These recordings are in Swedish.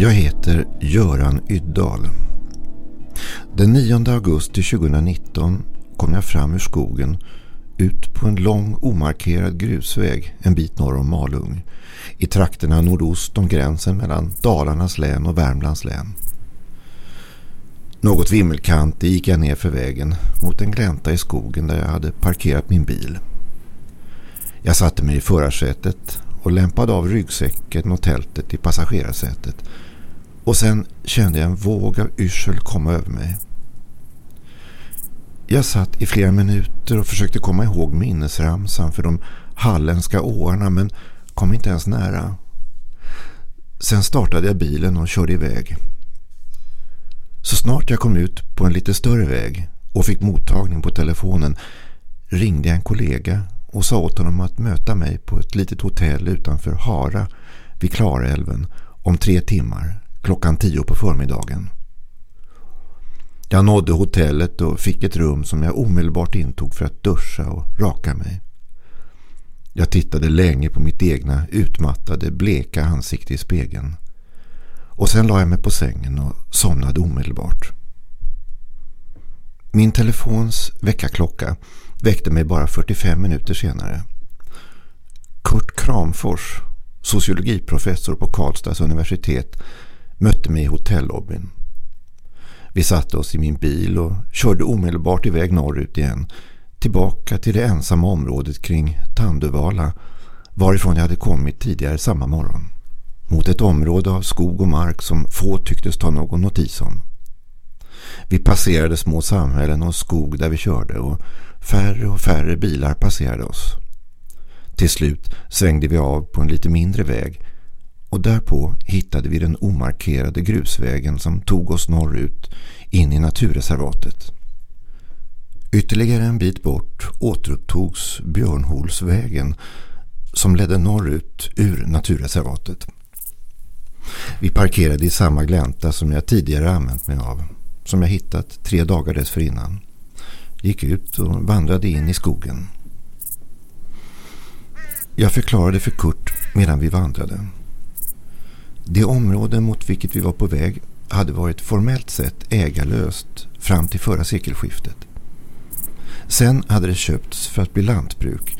Jag heter Göran Yddal. Den 9 augusti 2019 kom jag fram ur skogen ut på en lång omarkerad grusväg en bit norr om Malung i trakterna nordost om gränsen mellan Dalarnas län och Värmlands län. Något vimmelkant gick jag ner för vägen mot en glänta i skogen där jag hade parkerat min bil. Jag satte mig i förarsätet och lämpade av ryggsäcken och tältet i passagerarsätet och sen kände jag en våg av yrsel komma över mig. Jag satt i flera minuter och försökte komma ihåg minnesramsan för de halländska åarna men kom inte ens nära. Sen startade jag bilen och körde iväg. Så snart jag kom ut på en lite större väg och fick mottagning på telefonen ringde jag en kollega och sa åt honom att möta mig på ett litet hotell utanför Hara vid Klarälven om tre timmar klockan tio på förmiddagen. Jag nådde hotellet och fick ett rum som jag omedelbart intog för att duscha och raka mig. Jag tittade länge på mitt egna utmattade, bleka ansikte i spegeln. Och sen la jag mig på sängen och somnade omedelbart. Min telefons väckarklocka väckte mig bara 45 minuter senare. Kurt Kramfors, sociologiprofessor på Karlstads universitet, mötte mig i hotellobbyn. Vi satte oss i min bil och körde omedelbart iväg norrut igen. Tillbaka till det ensamma området kring Tandövala varifrån jag hade kommit tidigare samma morgon. Mot ett område av skog och mark som få tycktes ta någon notis om. Vi passerade små samhällen och skog där vi körde och färre och färre bilar passerade oss. Till slut svängde vi av på en lite mindre väg och därpå hittade vi den omarkerade grusvägen som tog oss norrut in i naturreservatet. Ytterligare en bit bort återupptogs Björnholsvägen som ledde norrut ur naturreservatet. Vi parkerade i samma glänta som jag tidigare använt mig av, som jag hittat tre dagar dessförinnan. Gick ut och vandrade in i skogen. Jag förklarade för Kurt medan vi vandrade. Det område mot vilket vi var på väg hade varit formellt sett ägarlöst fram till förra sekelskiftet. Sen hade det köpts för att bli lantbruk.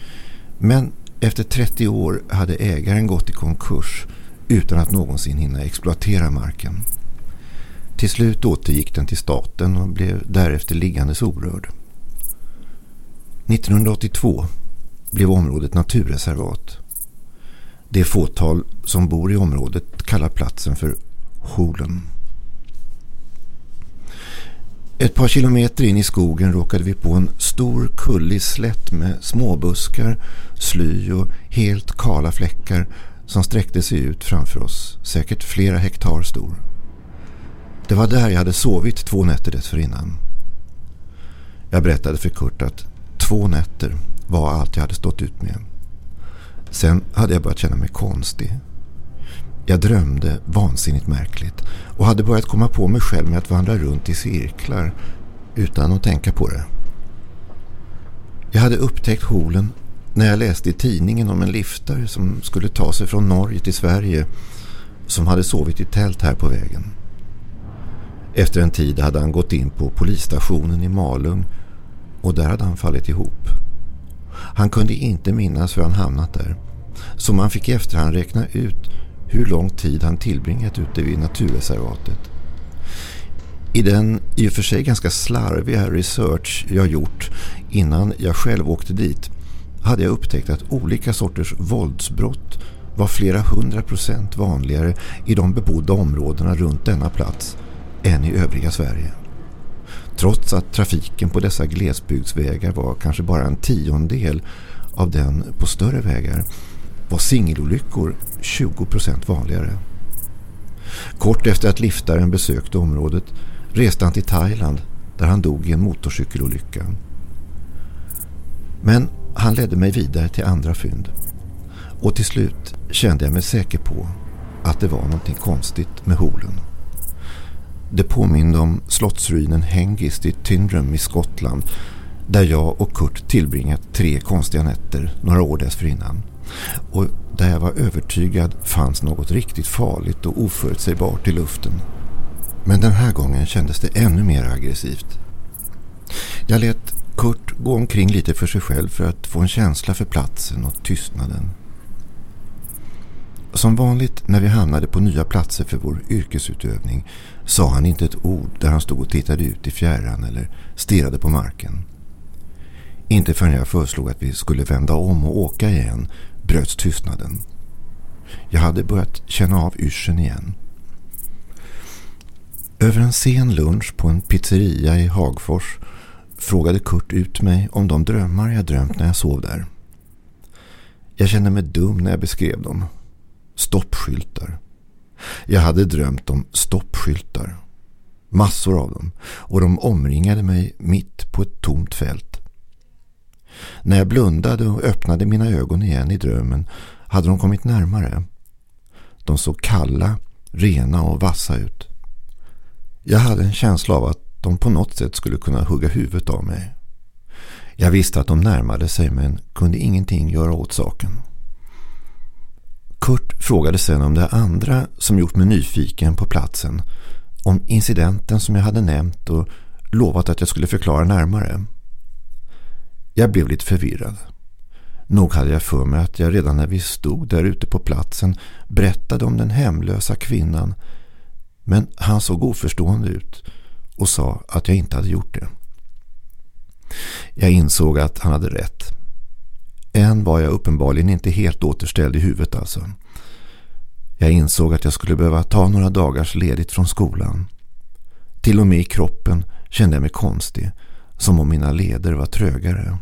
Men efter 30 år hade ägaren gått i konkurs utan att någonsin hinna exploatera marken. Till slut återgick den till staten och blev därefter liggandes orörd. 1982 blev området naturreservat det fåtal som bor i området kallar platsen för Holen. Ett par kilometer in i skogen råkade vi på en stor kullig slätt med småbuskar, sly och helt kala fläckar som sträckte sig ut framför oss, säkert flera hektar stor. Det var där jag hade sovit två nätter dessförinnan. Jag berättade för Kurt att två nätter var allt jag hade stått ut med. Sen hade jag börjat känna mig konstig. Jag drömde vansinnigt märkligt och hade börjat komma på mig själv med att vandra runt i cirklar utan att tänka på det. Jag hade upptäckt holen när jag läste i tidningen om en liftare som skulle ta sig från Norge till Sverige som hade sovit i tält här på vägen. Efter en tid hade han gått in på polisstationen i Malung och där hade han fallit ihop. Han kunde inte minnas hur han hamnat där. Så man fick i efterhand räkna ut hur lång tid han tillbringat ute vid naturreservatet. I den i och för sig ganska slarviga research jag gjort innan jag själv åkte dit hade jag upptäckt att olika sorters våldsbrott var flera hundra procent vanligare i de bebodda områdena runt denna plats än i övriga Sverige. Trots att trafiken på dessa glesbygdsvägar var kanske bara en tiondel av den på större vägar var singelolyckor 20% vanligare. Kort efter att liftaren besökte området reste han till Thailand där han dog i en motorcykelolycka. Men han ledde mig vidare till andra fynd. Och till slut kände jag mig säker på att det var någonting konstigt med holen. Det påminde om slottsruinen Hengist i Tyndrum i Skottland där jag och Kurt tillbringat tre konstiga nätter några år dessförinnan. Och där jag var övertygad fanns något riktigt farligt och oförutsägbart i luften. Men den här gången kändes det ännu mer aggressivt. Jag lät Kurt gå omkring lite för sig själv för att få en känsla för platsen och tystnaden. Som vanligt när vi hamnade på nya platser för vår yrkesutövning sa han inte ett ord där han stod och tittade ut i fjärran eller stirrade på marken. Inte förrän jag föreslog att vi skulle vända om och åka igen bröts tystnaden. Jag hade börjat känna av yrseln igen. Över en sen lunch på en pizzeria i Hagfors frågade Kurt ut mig om de drömmar jag drömt när jag sov där. Jag kände mig dum när jag beskrev dem. Stoppskyltar. Jag hade drömt om stoppskyltar. Massor av dem. Och de omringade mig mitt på ett tomt fält. När jag blundade och öppnade mina ögon igen i drömmen hade de kommit närmare. De såg kalla, rena och vassa ut. Jag hade en känsla av att de på något sätt skulle kunna hugga huvudet av mig. Jag visste att de närmade sig men kunde ingenting göra åt saken. Kurt frågade sen om det andra som gjort mig nyfiken på platsen. Om incidenten som jag hade nämnt och lovat att jag skulle förklara närmare. Jag blev lite förvirrad. Nog hade jag för mig att jag redan när vi stod där ute på platsen berättade om den hemlösa kvinnan. Men han såg oförstående ut och sa att jag inte hade gjort det. Jag insåg att han hade rätt. Än var jag uppenbarligen inte helt återställd i huvudet alltså. Jag insåg att jag skulle behöva ta några dagars ledigt från skolan. Till och med i kroppen kände jag mig konstig, som om mina leder var trögare.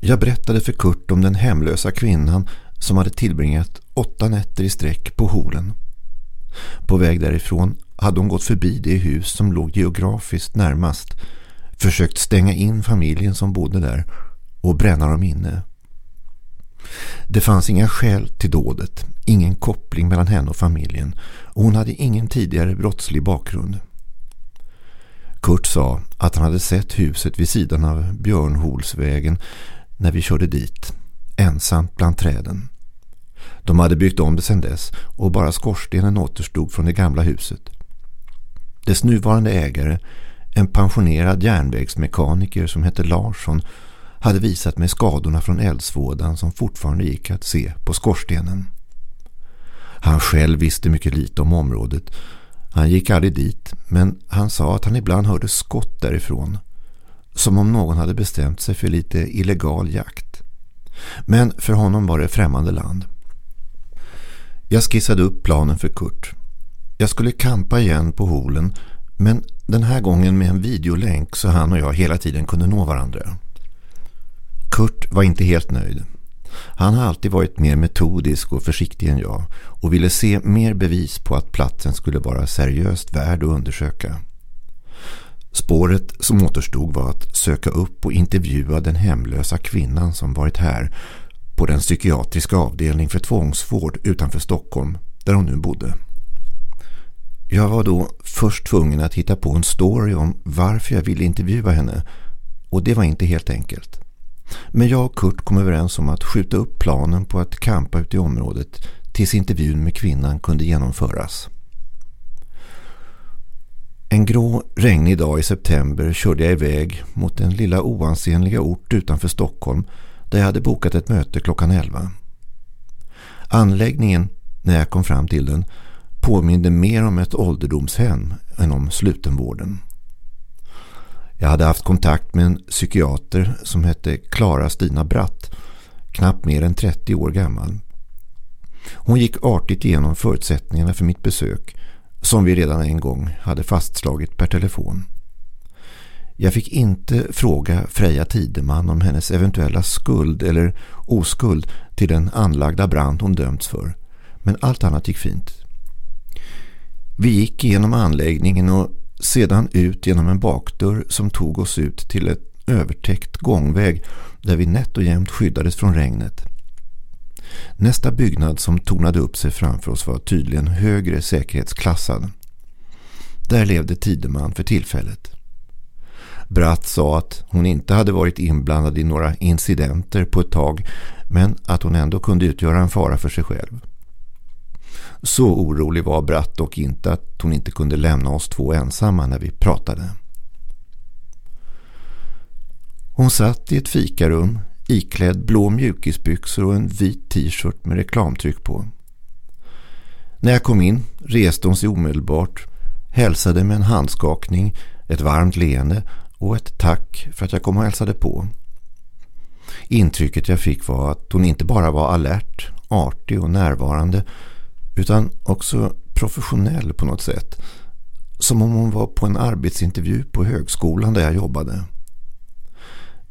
Jag berättade för Kurt om den hemlösa kvinnan som hade tillbringat åtta nätter i sträck på holen. På väg därifrån hade hon gått förbi det hus som låg geografiskt närmast, försökt stänga in familjen som bodde där och bränna dem inne. Det fanns inga skäl till dådet, ingen koppling mellan henne och familjen och hon hade ingen tidigare brottslig bakgrund. Kurt sa att han hade sett huset vid sidan av Björnholsvägen när vi körde dit, ensamt bland träden. De hade byggt om det sedan dess och bara skorstenen återstod från det gamla huset. Dess nuvarande ägare, en pensionerad järnvägsmekaniker som hette Larsson, hade visat mig skadorna från eldsvådan som fortfarande gick att se på skorstenen. Han själv visste mycket lite om området. Han gick aldrig dit men han sa att han ibland hörde skott därifrån. Som om någon hade bestämt sig för lite illegal jakt. Men för honom var det främmande land. Jag skissade upp planen för Kurt. Jag skulle kampa igen på holen men den här gången med en videolänk så han och jag hela tiden kunde nå varandra. Kurt var inte helt nöjd. Han har alltid varit mer metodisk och försiktig än jag och ville se mer bevis på att platsen skulle vara seriöst värd att undersöka. Spåret som återstod var att söka upp och intervjua den hemlösa kvinnan som varit här på den psykiatriska avdelning för tvångsvård utanför Stockholm där hon nu bodde. Jag var då först tvungen att hitta på en story om varför jag ville intervjua henne och det var inte helt enkelt. Men jag och Kurt kom överens om att skjuta upp planen på att kampa ute i området tills intervjun med kvinnan kunde genomföras. En grå, regnig dag i september körde jag iväg mot den lilla oansenliga ort utanför Stockholm där jag hade bokat ett möte klockan 11. Anläggningen, när jag kom fram till den, påminde mer om ett ålderdomshem än om slutenvården. Jag hade haft kontakt med en psykiater som hette Klara Stina Bratt, knappt mer än 30 år gammal. Hon gick artigt igenom förutsättningarna för mitt besök som vi redan en gång hade fastslagit per telefon. Jag fick inte fråga Freja Tideman om hennes eventuella skuld eller oskuld till den anlagda brand hon dömts för. Men allt annat gick fint. Vi gick igenom anläggningen och sedan ut genom en bakdörr som tog oss ut till ett övertäckt gångväg där vi nätt och jämnt skyddades från regnet. Nästa byggnad som tornade upp sig framför oss var tydligen högre säkerhetsklassad. Där levde Tideman för tillfället. Bratt sa att hon inte hade varit inblandad i några incidenter på ett tag men att hon ändå kunde utgöra en fara för sig själv. Så orolig var Bratt dock inte att hon inte kunde lämna oss två ensamma när vi pratade. Hon satt i ett fikarum iklädd blå mjukisbyxor och en vit t-shirt med reklamtryck på. När jag kom in reste hon sig omedelbart, hälsade med en handskakning, ett varmt leende och ett tack för att jag kom och hälsade på. Intrycket jag fick var att hon inte bara var alert, artig och närvarande utan också professionell på något sätt. Som om hon var på en arbetsintervju på högskolan där jag jobbade.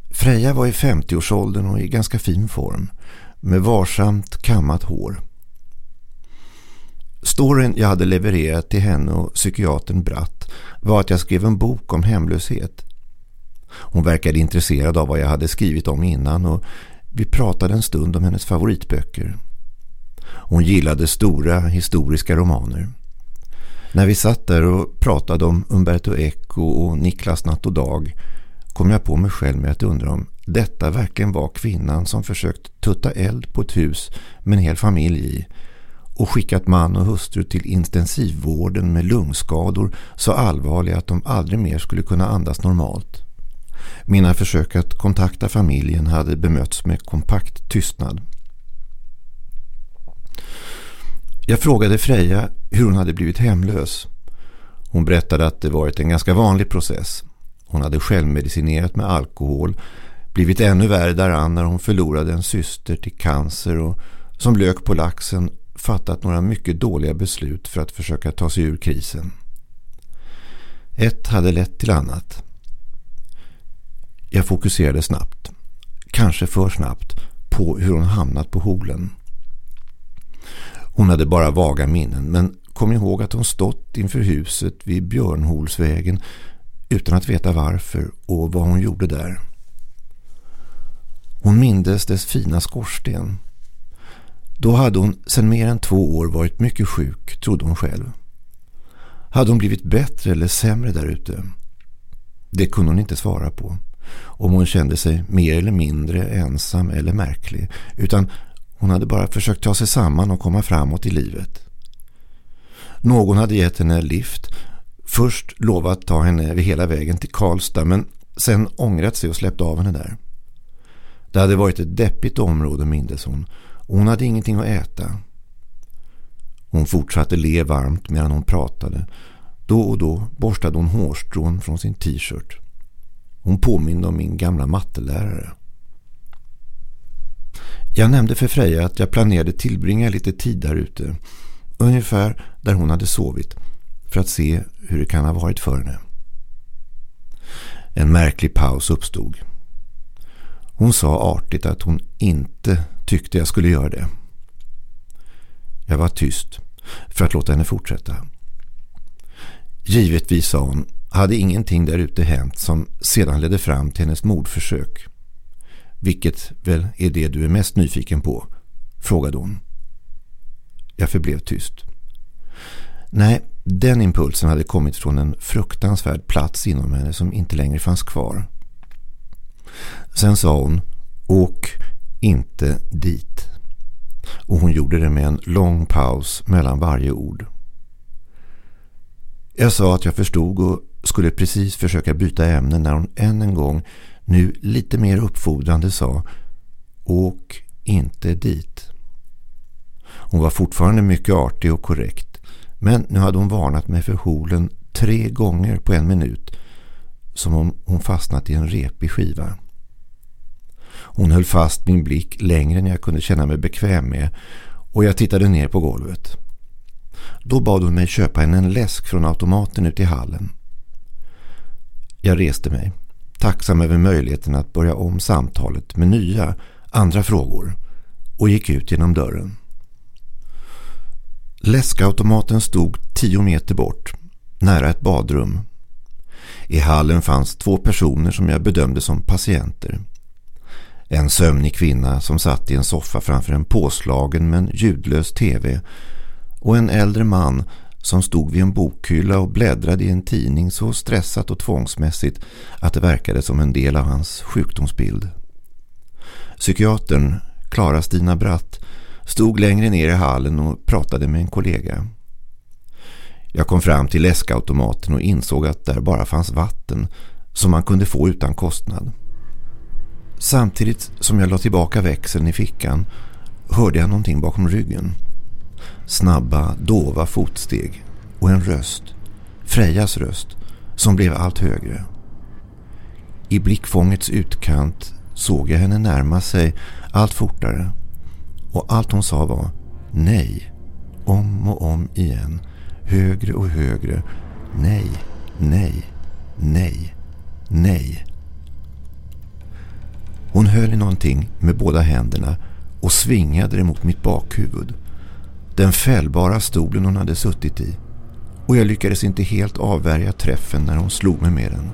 Freja var i 50-årsåldern och i ganska fin form, med varsamt kammat hår. Storyn jag hade levererat till henne och psykiatern Bratt var att jag skrev en bok om hemlöshet. Hon verkade intresserad av vad jag hade skrivit om innan och vi pratade en stund om hennes favoritböcker. Hon gillade stora historiska romaner. När vi satt där och pratade om Umberto Eco och Niklas Natt och Dag kom jag på mig själv med att undra om detta verkligen var kvinnan som försökt tutta eld på ett hus med en hel familj i och skickat man och hustru till intensivvården med lungskador så allvarliga att de aldrig mer skulle kunna andas normalt. Mina försök att kontakta familjen hade bemötts med kompakt tystnad. Jag frågade Freja hur hon hade blivit hemlös. Hon berättade att det varit en ganska vanlig process. Hon hade självmedicinerat med alkohol, blivit ännu värre däran när hon förlorade en syster till cancer och som lök på laxen fattat några mycket dåliga beslut för att försöka ta sig ur krisen. Ett hade lett till annat. Jag fokuserade snabbt, kanske för snabbt, på hur hon hamnat på holen. Hon hade bara vaga minnen men kom ihåg att hon stått inför huset vid Björnholsvägen utan att veta varför och vad hon gjorde där. Hon mindes dess fina skorsten. Då hade hon sedan mer än två år varit mycket sjuk, trodde hon själv. Hade hon blivit bättre eller sämre där ute? Det kunde hon inte svara på. Om hon kände sig mer eller mindre ensam eller märklig. Utan hon hade bara försökt ta sig samman och komma framåt i livet. Någon hade gett henne lift Först lovat ta henne hela vägen till Karlstad men sen ångrat sig och släppt av henne där. Det hade varit ett deppigt område mindes hon och hon hade ingenting att äta. Hon fortsatte le varmt medan hon pratade. Då och då borstade hon hårstrån från sin t-shirt. Hon påminde om min gamla mattelärare. Jag nämnde för Freja att jag planerade tillbringa lite tid där ute. Ungefär där hon hade sovit för att se hur det kan ha varit för henne. En märklig paus uppstod. Hon sa artigt att hon inte tyckte jag skulle göra det. Jag var tyst för att låta henne fortsätta. Givetvis, sa hon, hade ingenting där ute hänt som sedan ledde fram till hennes mordförsök. Vilket väl är det du är mest nyfiken på? frågade hon. Jag förblev tyst. Nej, den impulsen hade kommit från en fruktansvärd plats inom henne som inte längre fanns kvar. Sen sa hon, åk inte dit. Och hon gjorde det med en lång paus mellan varje ord. Jag sa att jag förstod och skulle precis försöka byta ämne när hon än en gång, nu lite mer uppfordrande sa Åk inte dit. Hon var fortfarande mycket artig och korrekt. Men nu hade hon varnat mig för holen tre gånger på en minut som om hon fastnat i en repig skiva. Hon höll fast min blick längre än jag kunde känna mig bekväm med och jag tittade ner på golvet. Då bad hon mig köpa henne en läsk från automaten ute i hallen. Jag reste mig, tacksam över möjligheten att börja om samtalet med nya, andra frågor och gick ut genom dörren. Läskautomaten stod tio meter bort, nära ett badrum. I hallen fanns två personer som jag bedömde som patienter. En sömnig kvinna som satt i en soffa framför en påslagen men ljudlös tv och en äldre man som stod vid en bokhylla och bläddrade i en tidning så stressat och tvångsmässigt att det verkade som en del av hans sjukdomsbild. Psykiatern, Klara Stina Bratt, stod längre ner i hallen och pratade med en kollega. Jag kom fram till läskautomaten och insåg att där bara fanns vatten som man kunde få utan kostnad. Samtidigt som jag la tillbaka växeln i fickan hörde jag någonting bakom ryggen. Snabba, dova fotsteg och en röst, Frejas röst, som blev allt högre. I blickfångets utkant såg jag henne närma sig allt fortare och allt hon sa var nej, om och om igen, högre och högre, nej, nej, nej, nej. Hon höll i någonting med båda händerna och svingade det mot mitt bakhuvud. Den fällbara stolen hon hade suttit i. Och jag lyckades inte helt avvärja träffen när hon slog mig med den.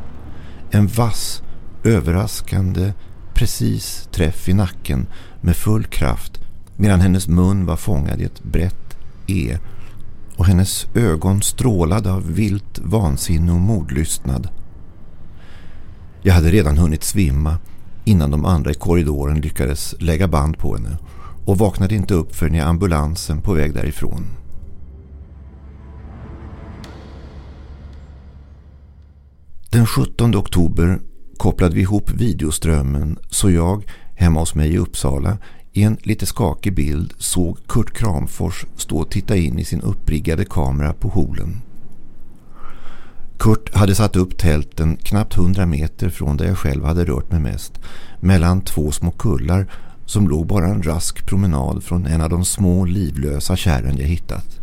En vass, överraskande, precis träff i nacken med full kraft medan hennes mun var fångad i ett brett E och hennes ögon strålade av vilt vansinne och mordlystnad. Jag hade redan hunnit svimma innan de andra i korridoren lyckades lägga band på henne och vaknade inte upp förrän i ambulansen på väg därifrån. Den 17 oktober kopplade vi ihop videoströmmen så jag, hemma hos mig i Uppsala, i en lite skakig bild såg Kurt Kramfors stå och titta in i sin uppriggade kamera på holen. Kurt hade satt upp tälten knappt hundra meter från där jag själv hade rört mig mest, mellan två små kullar som låg bara en rask promenad från en av de små livlösa kärren jag hittat.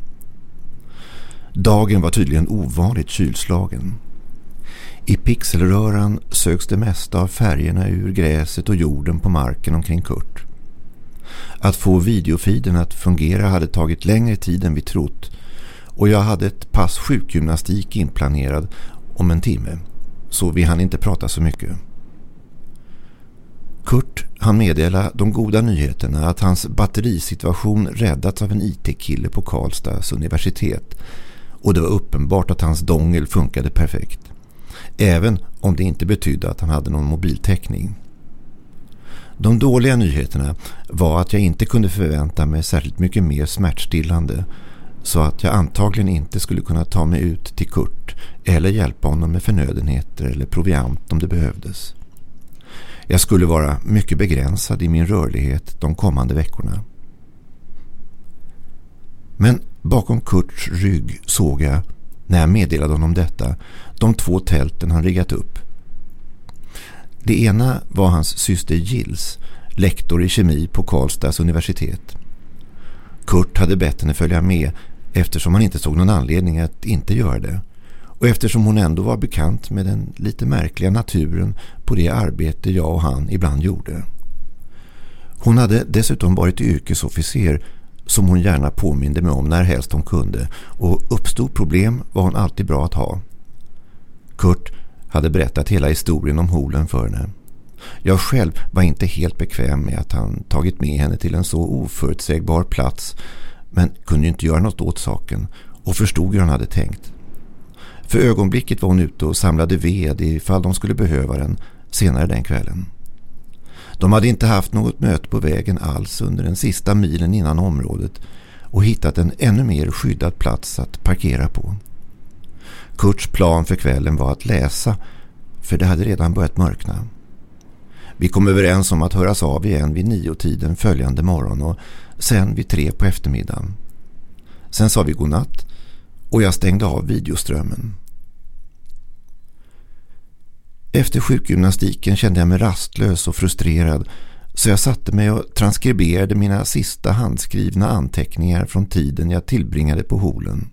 Dagen var tydligen ovanligt kylslagen. I pixelröran sögs det mesta av färgerna ur gräset och jorden på marken omkring Kurt. Att få videofiden att fungera hade tagit längre tid än vi trott och jag hade ett pass sjukgymnastik inplanerad om en timme så vi hann inte prata så mycket. Kurt han meddela de goda nyheterna att hans batterisituation räddats av en IT-kille på Karlstads universitet och det var uppenbart att hans dongel funkade perfekt. Även om det inte betydde att han hade någon mobiltäckning. De dåliga nyheterna var att jag inte kunde förvänta mig särskilt mycket mer smärtstillande så att jag antagligen inte skulle kunna ta mig ut till Kurt eller hjälpa honom med förnödenheter eller proviant om det behövdes. Jag skulle vara mycket begränsad i min rörlighet de kommande veckorna. Men bakom Kurts rygg såg jag, när jag meddelade honom detta, de två tälten han riggat upp. Det ena var hans syster Gills, lektor i kemi på Karlstads universitet. Kurt hade bett henne följa med eftersom han inte såg någon anledning att inte göra det och eftersom hon ändå var bekant med den lite märkliga naturen på det arbete jag och han ibland gjorde. Hon hade dessutom varit yrkesofficer som hon gärna påminde mig om när helst hon kunde och uppstod problem var hon alltid bra att ha. Kurt hade berättat hela historien om holen för henne. Jag själv var inte helt bekväm med att han tagit med henne till en så oförutsägbar plats men kunde inte göra något åt saken och förstod hur han hade tänkt. För ögonblicket var hon ute och samlade ved ifall de skulle behöva den senare den kvällen. De hade inte haft något möte på vägen alls under den sista milen innan området och hittat en ännu mer skyddad plats att parkera på. Kurts plan för kvällen var att läsa för det hade redan börjat mörkna. Vi kom överens om att höras av igen vid nio tiden följande morgon och sen vid tre på eftermiddagen. Sen sa vi godnatt och jag stängde av videoströmmen. Efter sjukgymnastiken kände jag mig rastlös och frustrerad så jag satte mig och transkriberade mina sista handskrivna anteckningar från tiden jag tillbringade på holen.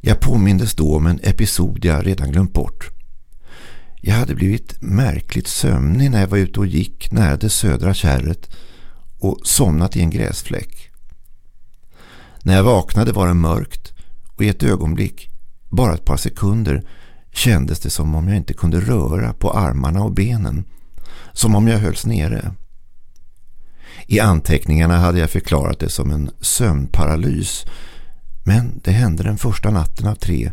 Jag påmindes då om en episod jag redan glömt bort. Jag hade blivit märkligt sömnig när jag var ute och gick nära det södra kärret och somnat i en gräsfläck. När jag vaknade var det mörkt och i ett ögonblick, bara ett par sekunder, kändes det som om jag inte kunde röra på armarna och benen. Som om jag hölls nere. I anteckningarna hade jag förklarat det som en sömnparalys. Men det hände den första natten av tre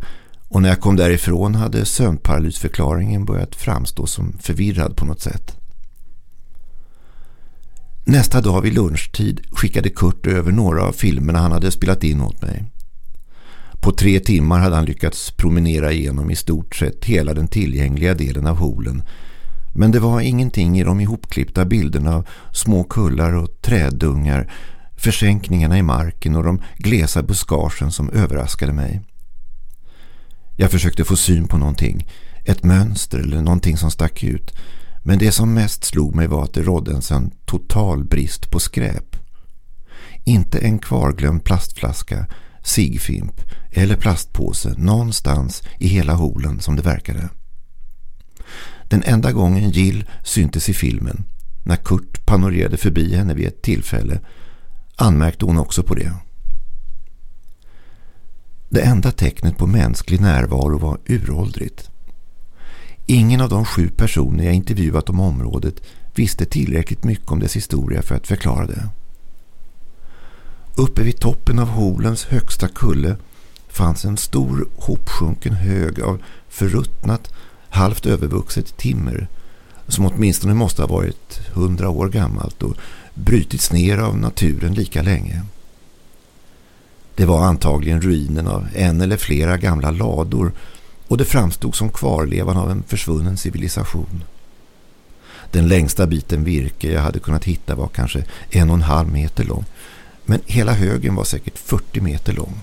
och när jag kom därifrån hade sömnparalysförklaringen börjat framstå som förvirrad på något sätt. Nästa dag vid lunchtid skickade Kurt över några av filmerna han hade spelat in åt mig. På tre timmar hade han lyckats promenera igenom i stort sett hela den tillgängliga delen av holen. Men det var ingenting i de ihopklippta bilderna av små kullar och träddungar, försänkningarna i marken och de glesa buskagen som överraskade mig. Jag försökte få syn på någonting, ett mönster eller någonting som stack ut. Men det som mest slog mig var att det rådde en sån total brist på skräp. Inte en kvarglömd plastflaska, sigfimp eller plastpåse någonstans i hela holen som det verkade. Den enda gången Jill syntes i filmen, när Kurt panorerade förbi henne vid ett tillfälle, anmärkte hon också på det. Det enda tecknet på mänsklig närvaro var uråldrigt. Ingen av de sju personer jag intervjuat om området visste tillräckligt mycket om dess historia för att förklara det. Uppe vid toppen av holens högsta kulle fanns en stor hopsjunken hög av förruttnat, halvt övervuxet timmer som åtminstone måste ha varit hundra år gammalt och brytits ner av naturen lika länge. Det var antagligen ruinen av en eller flera gamla lador och det framstod som kvarlevan av en försvunnen civilisation. Den längsta biten virke jag hade kunnat hitta var kanske en och en halv meter lång men hela högen var säkert 40 meter lång.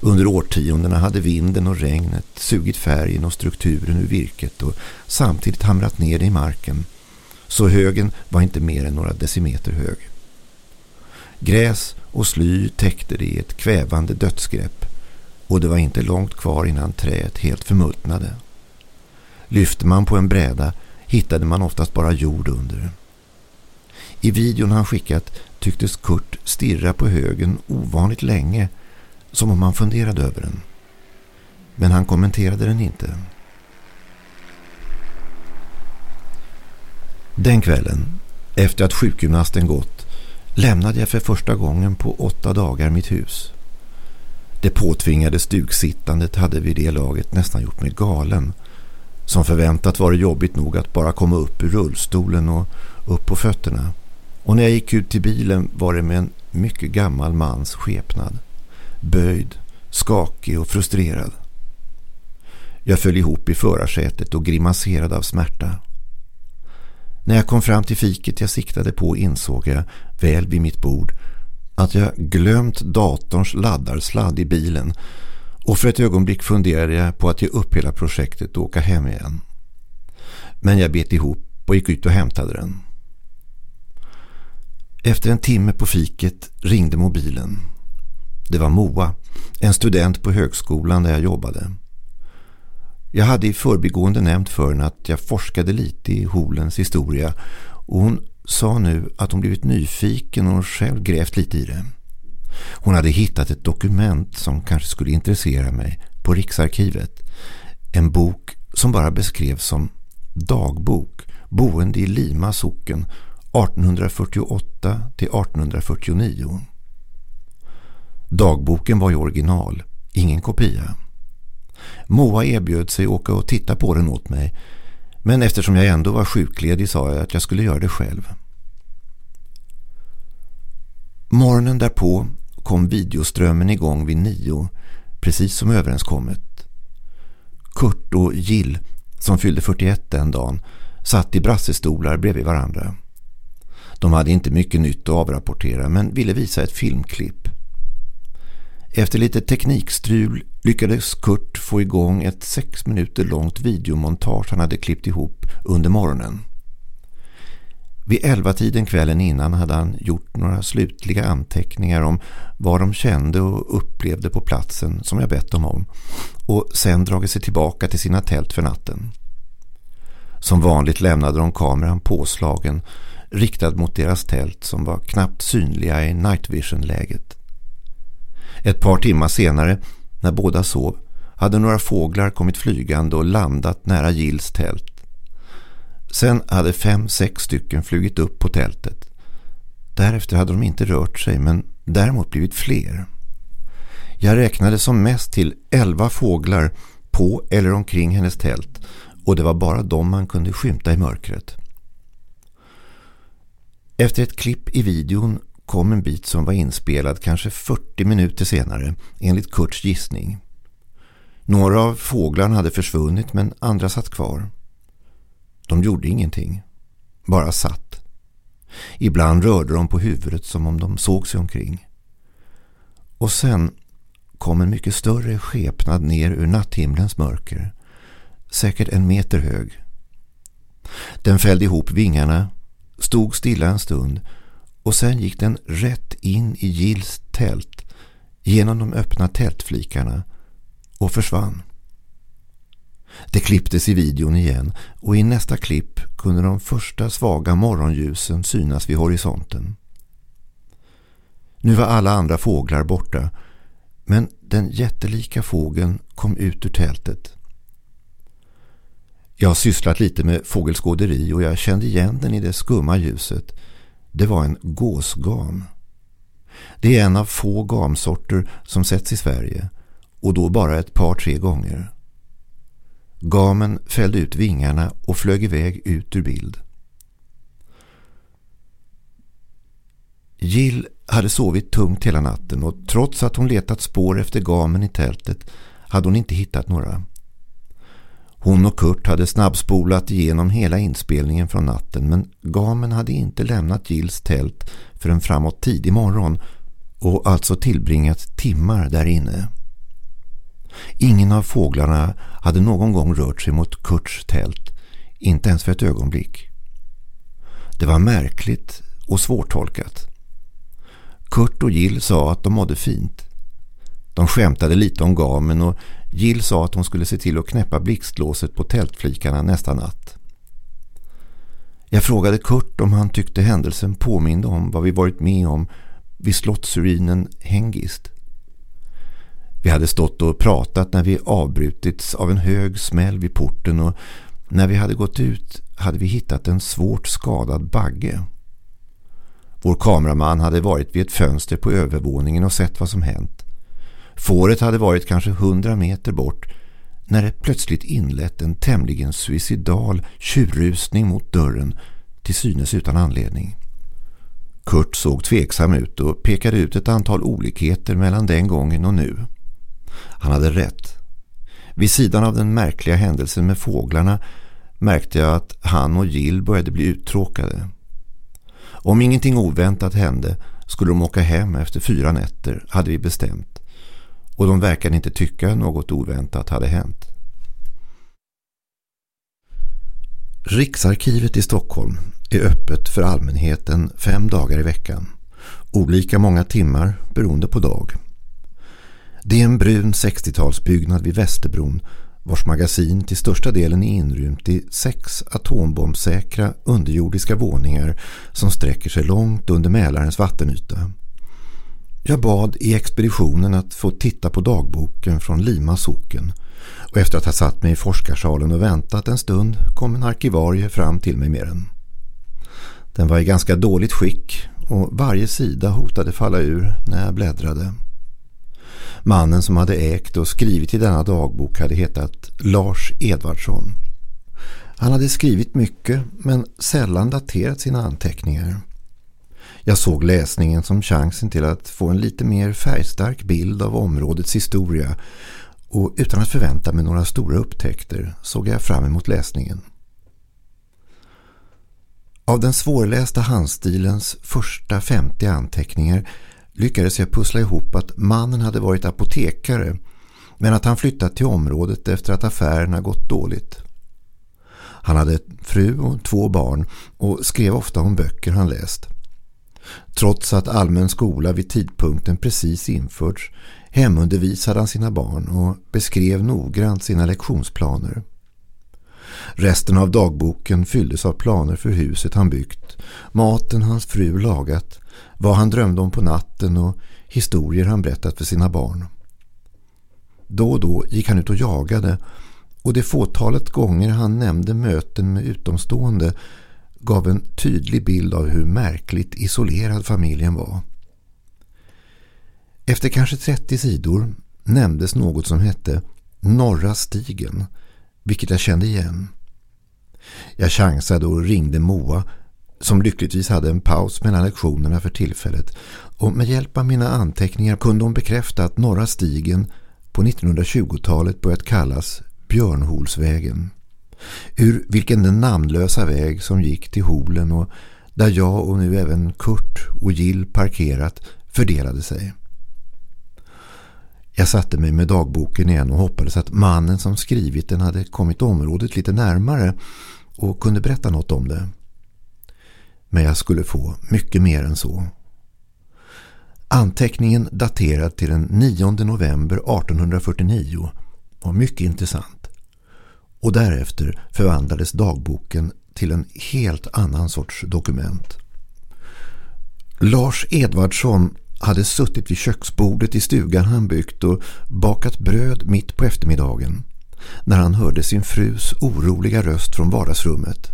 Under årtiondena hade vinden och regnet sugit färgen och strukturen ur virket och samtidigt hamrat ner det i marken så högen var inte mer än några decimeter hög. Gräs och sly täckte det i ett kvävande dödsgrepp och det var inte långt kvar innan träet helt förmultnade. Lyfte man på en bräda hittade man oftast bara jord under. I videon han skickat tycktes Kurt stirra på högen ovanligt länge som om han funderade över den. Men han kommenterade den inte. Den kvällen, efter att sjukgymnasten gått, lämnade jag för första gången på åtta dagar mitt hus. Det påtvingade stugsittandet hade vid det laget nästan gjort mig galen. Som förväntat var det jobbigt nog att bara komma upp ur rullstolen och upp på fötterna. Och när jag gick ut till bilen var det med en mycket gammal mans skepnad. Böjd, skakig och frustrerad. Jag föll ihop i förarsätet och grimaserade av smärta. När jag kom fram till fiket jag siktade på insåg jag, väl vid mitt bord, att jag glömt datorns laddarsladd i bilen och för ett ögonblick funderade jag på att ge upp hela projektet och åka hem igen. Men jag bet ihop och gick ut och hämtade den. Efter en timme på fiket ringde mobilen. Det var Moa, en student på högskolan där jag jobbade. Jag hade i förbigående nämnt för henne att jag forskade lite i Holens historia och hon sa nu att hon blivit nyfiken och själv grävt lite i det. Hon hade hittat ett dokument som kanske skulle intressera mig på Riksarkivet. En bok som bara beskrevs som dagbok, boende i Lima socken 1848 till 1849. Dagboken var ju original, ingen kopia. Moa erbjöd sig åka och titta på den åt mig men eftersom jag ändå var sjukledig sa jag att jag skulle göra det själv. Morgonen därpå kom videoströmmen igång vid nio, precis som överenskommet. Kurt och Jill, som fyllde 41 den dagen, satt i brassestolar bredvid varandra. De hade inte mycket nytt att avrapportera men ville visa ett filmklipp. Efter lite teknikstrul lyckades Kurt få igång ett sex minuter långt videomontage han hade klippt ihop under morgonen. Vid elvatiden kvällen innan hade han gjort några slutliga anteckningar om vad de kände och upplevde på platsen som jag bett dem om och sen dragit sig tillbaka till sina tält för natten. Som vanligt lämnade de kameran påslagen riktad mot deras tält som var knappt synliga i night vision-läget. Ett par timmar senare, när båda sov, hade några fåglar kommit flygande och landat nära Gills tält. Sen hade fem, sex stycken flugit upp på tältet. Därefter hade de inte rört sig men däremot blivit fler. Jag räknade som mest till elva fåglar på eller omkring hennes tält och det var bara dem man kunde skymta i mörkret. Efter ett klipp i videon kom en bit som var inspelad kanske 40 minuter senare enligt Kurts gissning. Några av fåglarna hade försvunnit men andra satt kvar. De gjorde ingenting, bara satt. Ibland rörde de på huvudet som om de såg sig omkring. Och sen kom en mycket större skepnad ner ur natthimlens mörker, säkert en meter hög. Den fällde ihop vingarna, stod stilla en stund och sen gick den rätt in i Gills tält genom de öppna tältflikarna och försvann. Det klipptes i videon igen och i nästa klipp kunde de första svaga morgonljusen synas vid horisonten. Nu var alla andra fåglar borta men den jättelika fågeln kom ut ur tältet. Jag har sysslat lite med fågelskåderi och jag kände igen den i det skumma ljuset. Det var en gåsgam. Det är en av få gamsorter som sätts i Sverige och då bara ett par tre gånger. Gamen fällde ut vingarna och flög iväg ut ur bild. Jill hade sovit tungt hela natten och trots att hon letat spår efter gamen i tältet hade hon inte hittat några. Hon och Kurt hade snabbspolat igenom hela inspelningen från natten men gamen hade inte lämnat Gills tält förrän framåt tidig morgon och alltså tillbringat timmar där inne. Ingen av fåglarna hade någon gång rört sig mot Kurts tält, inte ens för ett ögonblick. Det var märkligt och svårtolkat. Kurt och Jill sa att de mådde fint. De skämtade lite om gamen och Jill sa att hon skulle se till att knäppa blixtlåset på tältflikarna nästa natt. Jag frågade Kurt om han tyckte händelsen påminde om vad vi varit med om vid slottsurinen Hengist. Vi hade stått och pratat när vi avbrutits av en hög smäll vid porten och när vi hade gått ut hade vi hittat en svårt skadad bagge. Vår kameraman hade varit vid ett fönster på övervåningen och sett vad som hänt. Fåret hade varit kanske hundra meter bort när det plötsligt inlett en tämligen suicidal tjurrusning mot dörren till synes utan anledning. Kurt såg tveksam ut och pekade ut ett antal olikheter mellan den gången och nu. Han hade rätt. Vid sidan av den märkliga händelsen med fåglarna märkte jag att han och Jill började bli uttråkade. Om ingenting oväntat hände skulle de åka hem efter fyra nätter, hade vi bestämt. Och de verkade inte tycka något oväntat hade hänt. Riksarkivet i Stockholm är öppet för allmänheten fem dagar i veckan. Olika många timmar beroende på dag. Det är en brun 60-talsbyggnad vid Västerbron vars magasin till största delen är inrymt i sex atombombsäkra underjordiska våningar som sträcker sig långt under Mälarens vattenyta. Jag bad i expeditionen att få titta på dagboken från Lima socken och efter att ha satt mig i forskarsalen och väntat en stund kom en arkivarie fram till mig med den. Den var i ganska dåligt skick och varje sida hotade falla ur när jag bläddrade. Mannen som hade ägt och skrivit i denna dagbok hade hetat Lars Edvardsson. Han hade skrivit mycket men sällan daterat sina anteckningar. Jag såg läsningen som chansen till att få en lite mer färgstark bild av områdets historia och utan att förvänta mig några stora upptäckter såg jag fram emot läsningen. Av den svårlästa handstilens första 50 anteckningar lyckades jag pussla ihop att mannen hade varit apotekare men att han flyttat till området efter att affärerna gått dåligt. Han hade fru och två barn och skrev ofta om böcker han läst. Trots att allmän skola vid tidpunkten precis införts hemundervisade han sina barn och beskrev noggrant sina lektionsplaner. Resten av dagboken fylldes av planer för huset han byggt, maten hans fru lagat, vad han drömde om på natten och historier han berättat för sina barn. Då och då gick han ut och jagade och det fåtalet gånger han nämnde möten med utomstående gav en tydlig bild av hur märkligt isolerad familjen var. Efter kanske 30 sidor nämndes något som hette Norra stigen, vilket jag kände igen. Jag chansade och ringde Moa som lyckligtvis hade en paus mellan lektionerna för tillfället och med hjälp av mina anteckningar kunde hon bekräfta att Norra stigen på 1920-talet börjat kallas Björnholsvägen. Ur vilken den namnlösa väg som gick till Holen och där jag och nu även Kurt och Jill parkerat fördelade sig. Jag satte mig med dagboken igen och hoppades att mannen som skrivit den hade kommit området lite närmare och kunde berätta något om det. Men jag skulle få mycket mer än så. Anteckningen daterad till den 9 november 1849 var mycket intressant. Och därefter förvandlades dagboken till en helt annan sorts dokument. Lars Edvardsson hade suttit vid köksbordet i stugan han byggt och bakat bröd mitt på eftermiddagen när han hörde sin frus oroliga röst från vardagsrummet.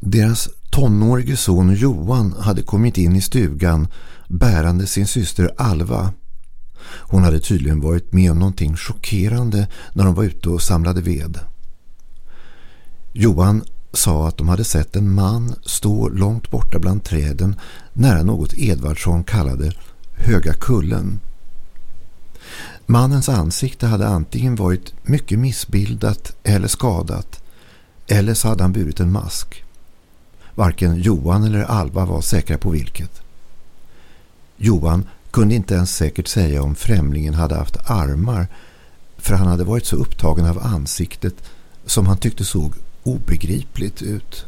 Deras tonårige son Johan hade kommit in i stugan bärande sin syster Alva. Hon hade tydligen varit med om någonting chockerande när de var ute och samlade ved. Johan sa att de hade sett en man stå långt borta bland träden nära något Edvardsson kallade Höga kullen. Mannens ansikte hade antingen varit mycket missbildat eller skadat eller så hade han burit en mask. Varken Johan eller Alva var säkra på vilket. Johan kunde inte ens säkert säga om främlingen hade haft armar för han hade varit så upptagen av ansiktet som han tyckte såg obegripligt ut.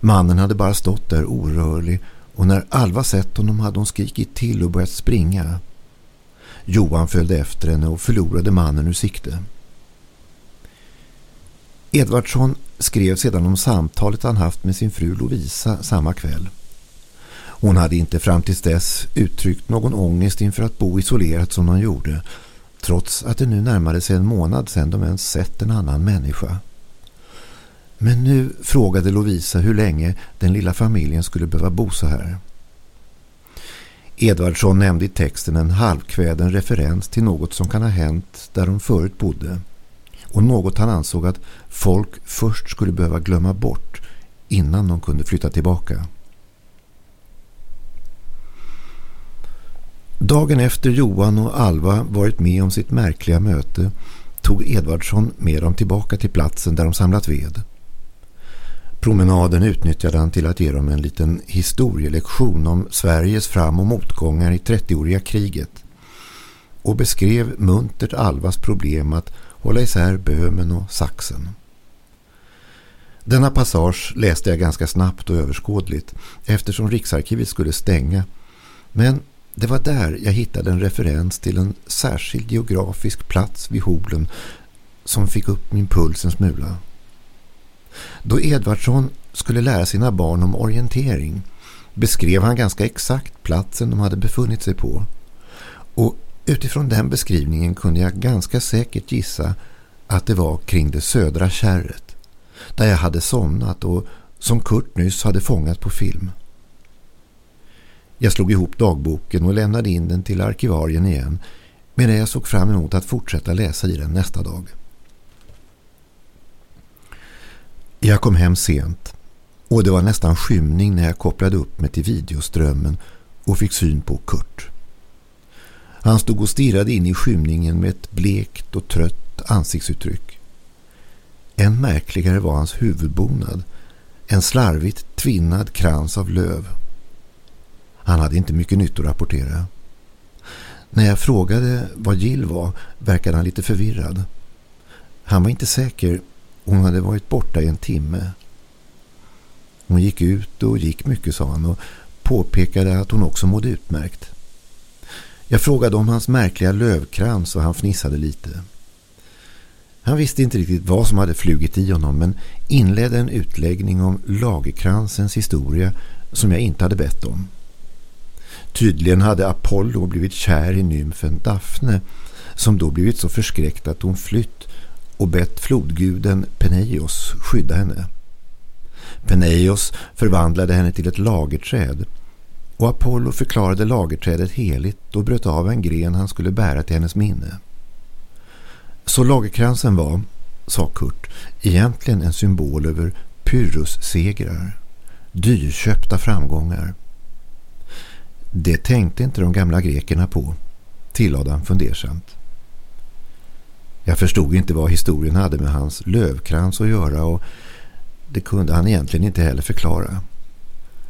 Mannen hade bara stått där orörlig och när Alva sett honom hade hon skrikit till och börjat springa. Johan följde efter henne och förlorade mannen ur sikte. Edvardsson skrev sedan om samtalet han haft med sin fru Lovisa samma kväll. Hon hade inte fram tills dess uttryckt någon ångest inför att bo isolerat som hon gjorde, trots att det nu närmade sig en månad sedan de ens sett en annan människa. Men nu frågade Lovisa hur länge den lilla familjen skulle behöva bo så här. Edvardsson nämnde i texten en halvkväden referens till något som kan ha hänt där de förut bodde och något han ansåg att folk först skulle behöva glömma bort innan de kunde flytta tillbaka. Dagen efter Johan och Alva varit med om sitt märkliga möte tog Edvardsson med dem tillbaka till platsen där de samlat ved. Promenaden utnyttjade han till att ge dem en liten historielektion om Sveriges fram- och motgångar i 30-åriga kriget och beskrev muntert Alvas problem att hålla isär Böhmen och Saxen. Denna passage läste jag ganska snabbt och överskådligt eftersom Riksarkivet skulle stänga men det var där jag hittade en referens till en särskild geografisk plats vid Holen som fick upp min puls en smula. Då Edvardsson skulle lära sina barn om orientering beskrev han ganska exakt platsen de hade befunnit sig på. Och utifrån den beskrivningen kunde jag ganska säkert gissa att det var kring det södra kärret där jag hade somnat och som Kurt nyss hade fångat på film. Jag slog ihop dagboken och lämnade in den till arkivarien igen medan jag såg fram emot att fortsätta läsa i den nästa dag. Jag kom hem sent och det var nästan skymning när jag kopplade upp mig till videoströmmen och fick syn på Kurt. Han stod och stirrade in i skymningen med ett blekt och trött ansiktsuttryck. Än märkligare var hans huvudbonad, en slarvigt tvinnad krans av löv. Han hade inte mycket nytt att rapportera. När jag frågade vad Jill var verkade han lite förvirrad. Han var inte säker hon hade varit borta i en timme. Hon gick ut och gick mycket sa han och påpekade att hon också mådde utmärkt. Jag frågade om hans märkliga lövkrans och han fnissade lite. Han visste inte riktigt vad som hade flugit i honom men inledde en utläggning om lagerkransens historia som jag inte hade bett om. Tydligen hade Apollo blivit kär i nymfen Daphne som då blivit så förskräckt att hon flytt och bett flodguden Peneios skydda henne. Peneios förvandlade henne till ett lagerträd och Apollo förklarade lagerträdet heligt och bröt av en gren han skulle bära till hennes minne. Så lagerkransen var, sa Kurt, egentligen en symbol över Pyrrhus segrar, dyrköpta framgångar. Det tänkte inte de gamla grekerna på, tillade han fundersamt. Jag förstod inte vad historien hade med hans lövkrans att göra och det kunde han egentligen inte heller förklara.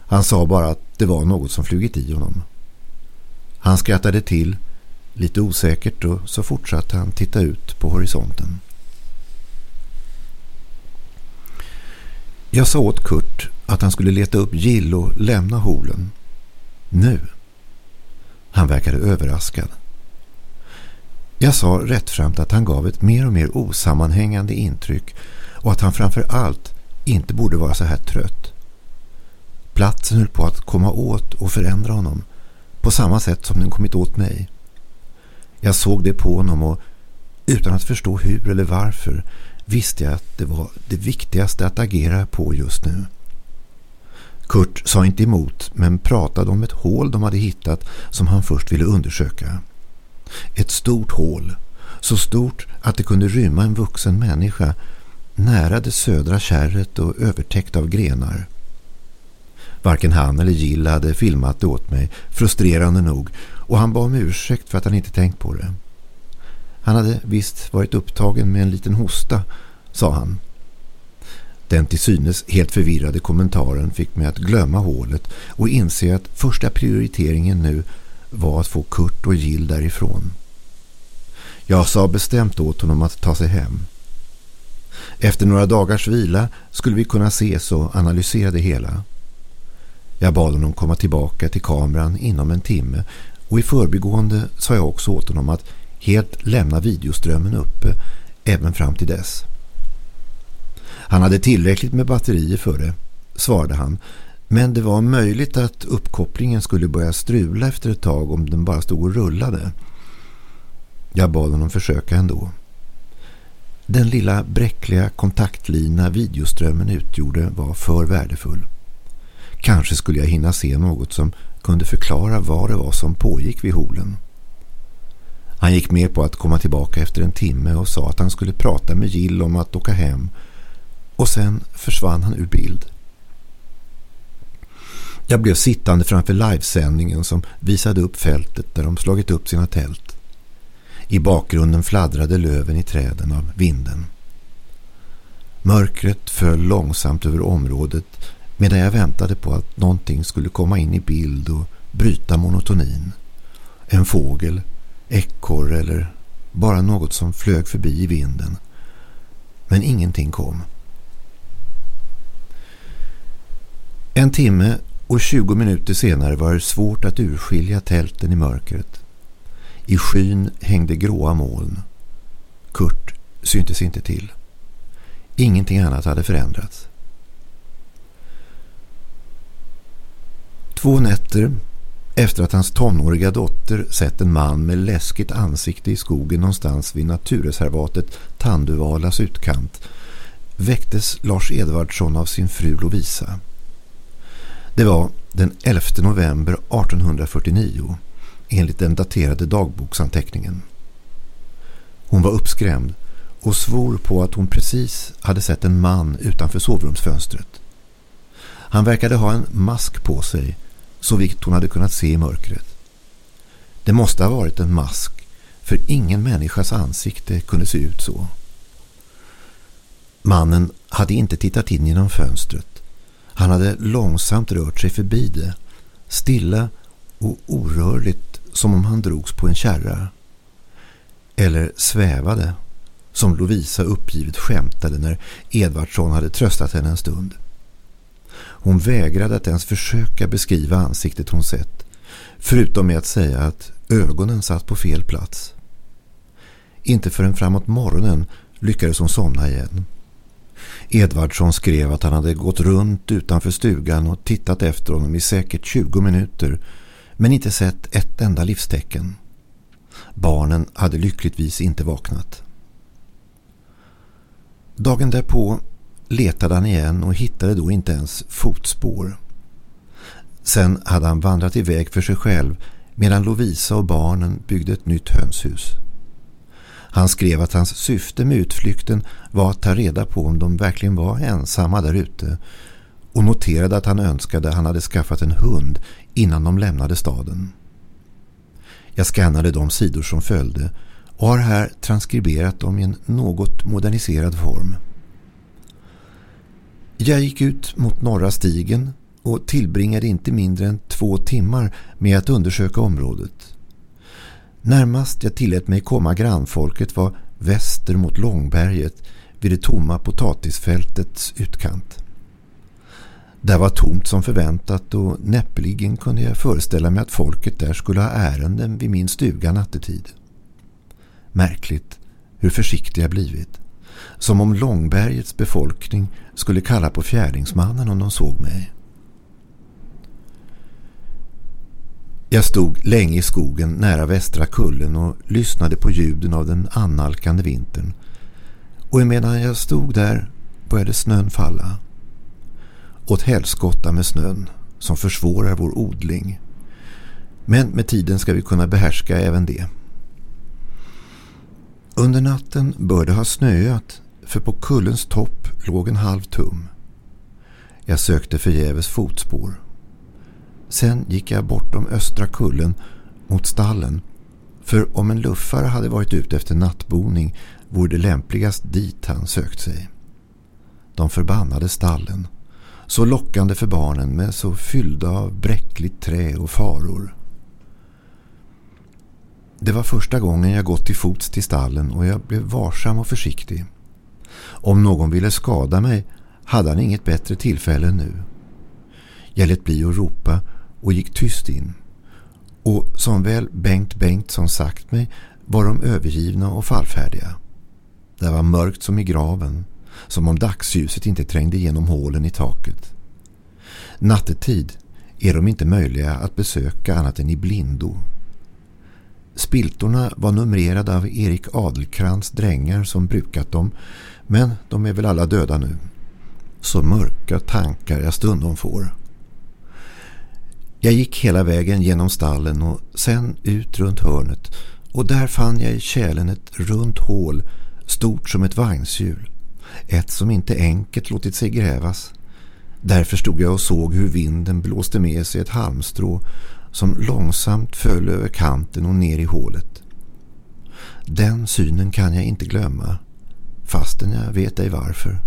Han sa bara att det var något som flugit i honom. Han skrattade till, lite osäkert och så fortsatte han titta ut på horisonten. Jag sa åt Kurt att han skulle leta upp Gill och lämna holen. Nu. Han verkade överraskad. Jag sa rättframt att han gav ett mer och mer osammanhängande intryck och att han framför allt inte borde vara så här trött. Platsen höll på att komma åt och förändra honom på samma sätt som den kommit åt mig. Jag såg det på honom och utan att förstå hur eller varför visste jag att det var det viktigaste att agera på just nu. Kurt sa inte emot men pratade om ett hål de hade hittat som han först ville undersöka. Ett stort hål, så stort att det kunde rymma en vuxen människa nära det södra kärret och övertäckt av grenar. Varken han eller Jill hade filmat det åt mig, frustrerande nog, och han bad om ursäkt för att han inte tänkt på det. Han hade visst varit upptagen med en liten hosta, sa han. Den till synes helt förvirrade kommentaren fick mig att glömma hålet och inse att första prioriteringen nu var att få Kurt och Jill därifrån. Jag sa bestämt åt honom att ta sig hem. Efter några dagars vila skulle vi kunna ses och analysera det hela. Jag bad honom komma tillbaka till kameran inom en timme och i förbigående sa jag också åt honom att helt lämna videoströmmen uppe även fram till dess. Han hade tillräckligt med batterier för det, svarade han. Men det var möjligt att uppkopplingen skulle börja strula efter ett tag om den bara stod och rullade. Jag bad honom försöka ändå. Den lilla bräckliga kontaktlina videoströmmen utgjorde var för värdefull. Kanske skulle jag hinna se något som kunde förklara vad det var som pågick vid holen. Han gick med på att komma tillbaka efter en timme och sa att han skulle prata med Jill om att åka hem och sen försvann han ur bild. Jag blev sittande framför livesändningen som visade upp fältet där de slagit upp sina tält. I bakgrunden fladdrade löven i träden av vinden. Mörkret föll långsamt över området medan jag väntade på att någonting skulle komma in i bild och bryta monotonin. En fågel, ekorre eller bara något som flög förbi i vinden. Men ingenting kom. En timme och 20 minuter senare var det svårt att urskilja tälten i mörkret. I skyn hängde gråa moln. Kurt syntes inte till. Ingenting annat hade förändrats. Två nätter efter att hans tonåriga dotter sett en man med läskigt ansikte i skogen någonstans vid naturreservatet Tanduvalas utkant väcktes Lars Edvardsson av sin fru Lovisa. Det var den 11 november 1849 enligt den daterade dagboksanteckningen. Hon var uppskrämd och svor på att hon precis hade sett en man utanför sovrumsfönstret. Han verkade ha en mask på sig så vitt hon hade kunnat se i mörkret. Det måste ha varit en mask för ingen människas ansikte kunde se ut så. Mannen hade inte tittat in genom fönstret. Han hade långsamt rört sig förbi det, stilla och orörligt som om han drogs på en kärra. Eller svävade, som Lovisa uppgivet skämtade när Edvardsson hade tröstat henne en stund. Hon vägrade att ens försöka beskriva ansiktet hon sett, förutom med att säga att ögonen satt på fel plats. Inte förrän framåt morgonen lyckades hon somna igen. Edvardsson skrev att han hade gått runt utanför stugan och tittat efter honom i säkert 20 minuter men inte sett ett enda livstecken. Barnen hade lyckligtvis inte vaknat. Dagen därpå letade han igen och hittade då inte ens fotspår. Sen hade han vandrat iväg för sig själv medan Lovisa och barnen byggde ett nytt hönshus. Han skrev att hans syfte med utflykten var att ta reda på om de verkligen var ensamma där ute och noterade att han önskade att han hade skaffat en hund innan de lämnade staden. Jag skannade de sidor som följde och har här transkriberat dem i en något moderniserad form. Jag gick ut mot norra stigen och tillbringade inte mindre än två timmar med att undersöka området. Närmast jag tillät mig komma grannfolket var väster mot Långberget vid det tomma potatisfältets utkant. Där var tomt som förväntat och näppeligen kunde jag föreställa mig att folket där skulle ha ärenden vid min stuga nattetid. Märkligt hur försiktig jag blivit. Som om Långbergets befolkning skulle kalla på fjärdingsmannen om de såg mig. Jag stod länge i skogen nära västra kullen och lyssnade på ljuden av den annalkande vintern. Och medan jag stod där började snön falla. Åt helskotta med snön som försvårar vår odling. Men med tiden ska vi kunna behärska även det. Under natten bör det ha snöat för på kullens topp låg en halv tum. Jag sökte förgäves fotspår. Sen gick jag bortom östra kullen mot stallen för om en luffare hade varit ute efter nattboning vore det lämpligast dit han sökt sig. De förbannade stallen, så lockande för barnen men så fyllda av bräckligt trä och faror. Det var första gången jag gått till fots till stallen och jag blev varsam och försiktig. Om någon ville skada mig hade han inget bättre tillfälle nu. Jag lät bli att ropa och gick tyst in. Och som väl Bengt Bengtsson sagt mig var de övergivna och fallfärdiga. Det var mörkt som i graven, som om dagsljuset inte trängde igenom hålen i taket. Nattetid är de inte möjliga att besöka annat än i blindo. Spiltorna var numrerade av Erik Adelkrans drängar som brukat dem, men de är väl alla döda nu. Så mörka tankar jag stundom får. Jag gick hela vägen genom stallen och sen ut runt hörnet och där fann jag i kälen ett runt hål stort som ett vagnshjul. Ett som inte enkelt låtit sig grävas. Därför stod jag och såg hur vinden blåste med sig ett halmstrå som långsamt föll över kanten och ner i hålet. Den synen kan jag inte glömma, fastän jag vet ej varför.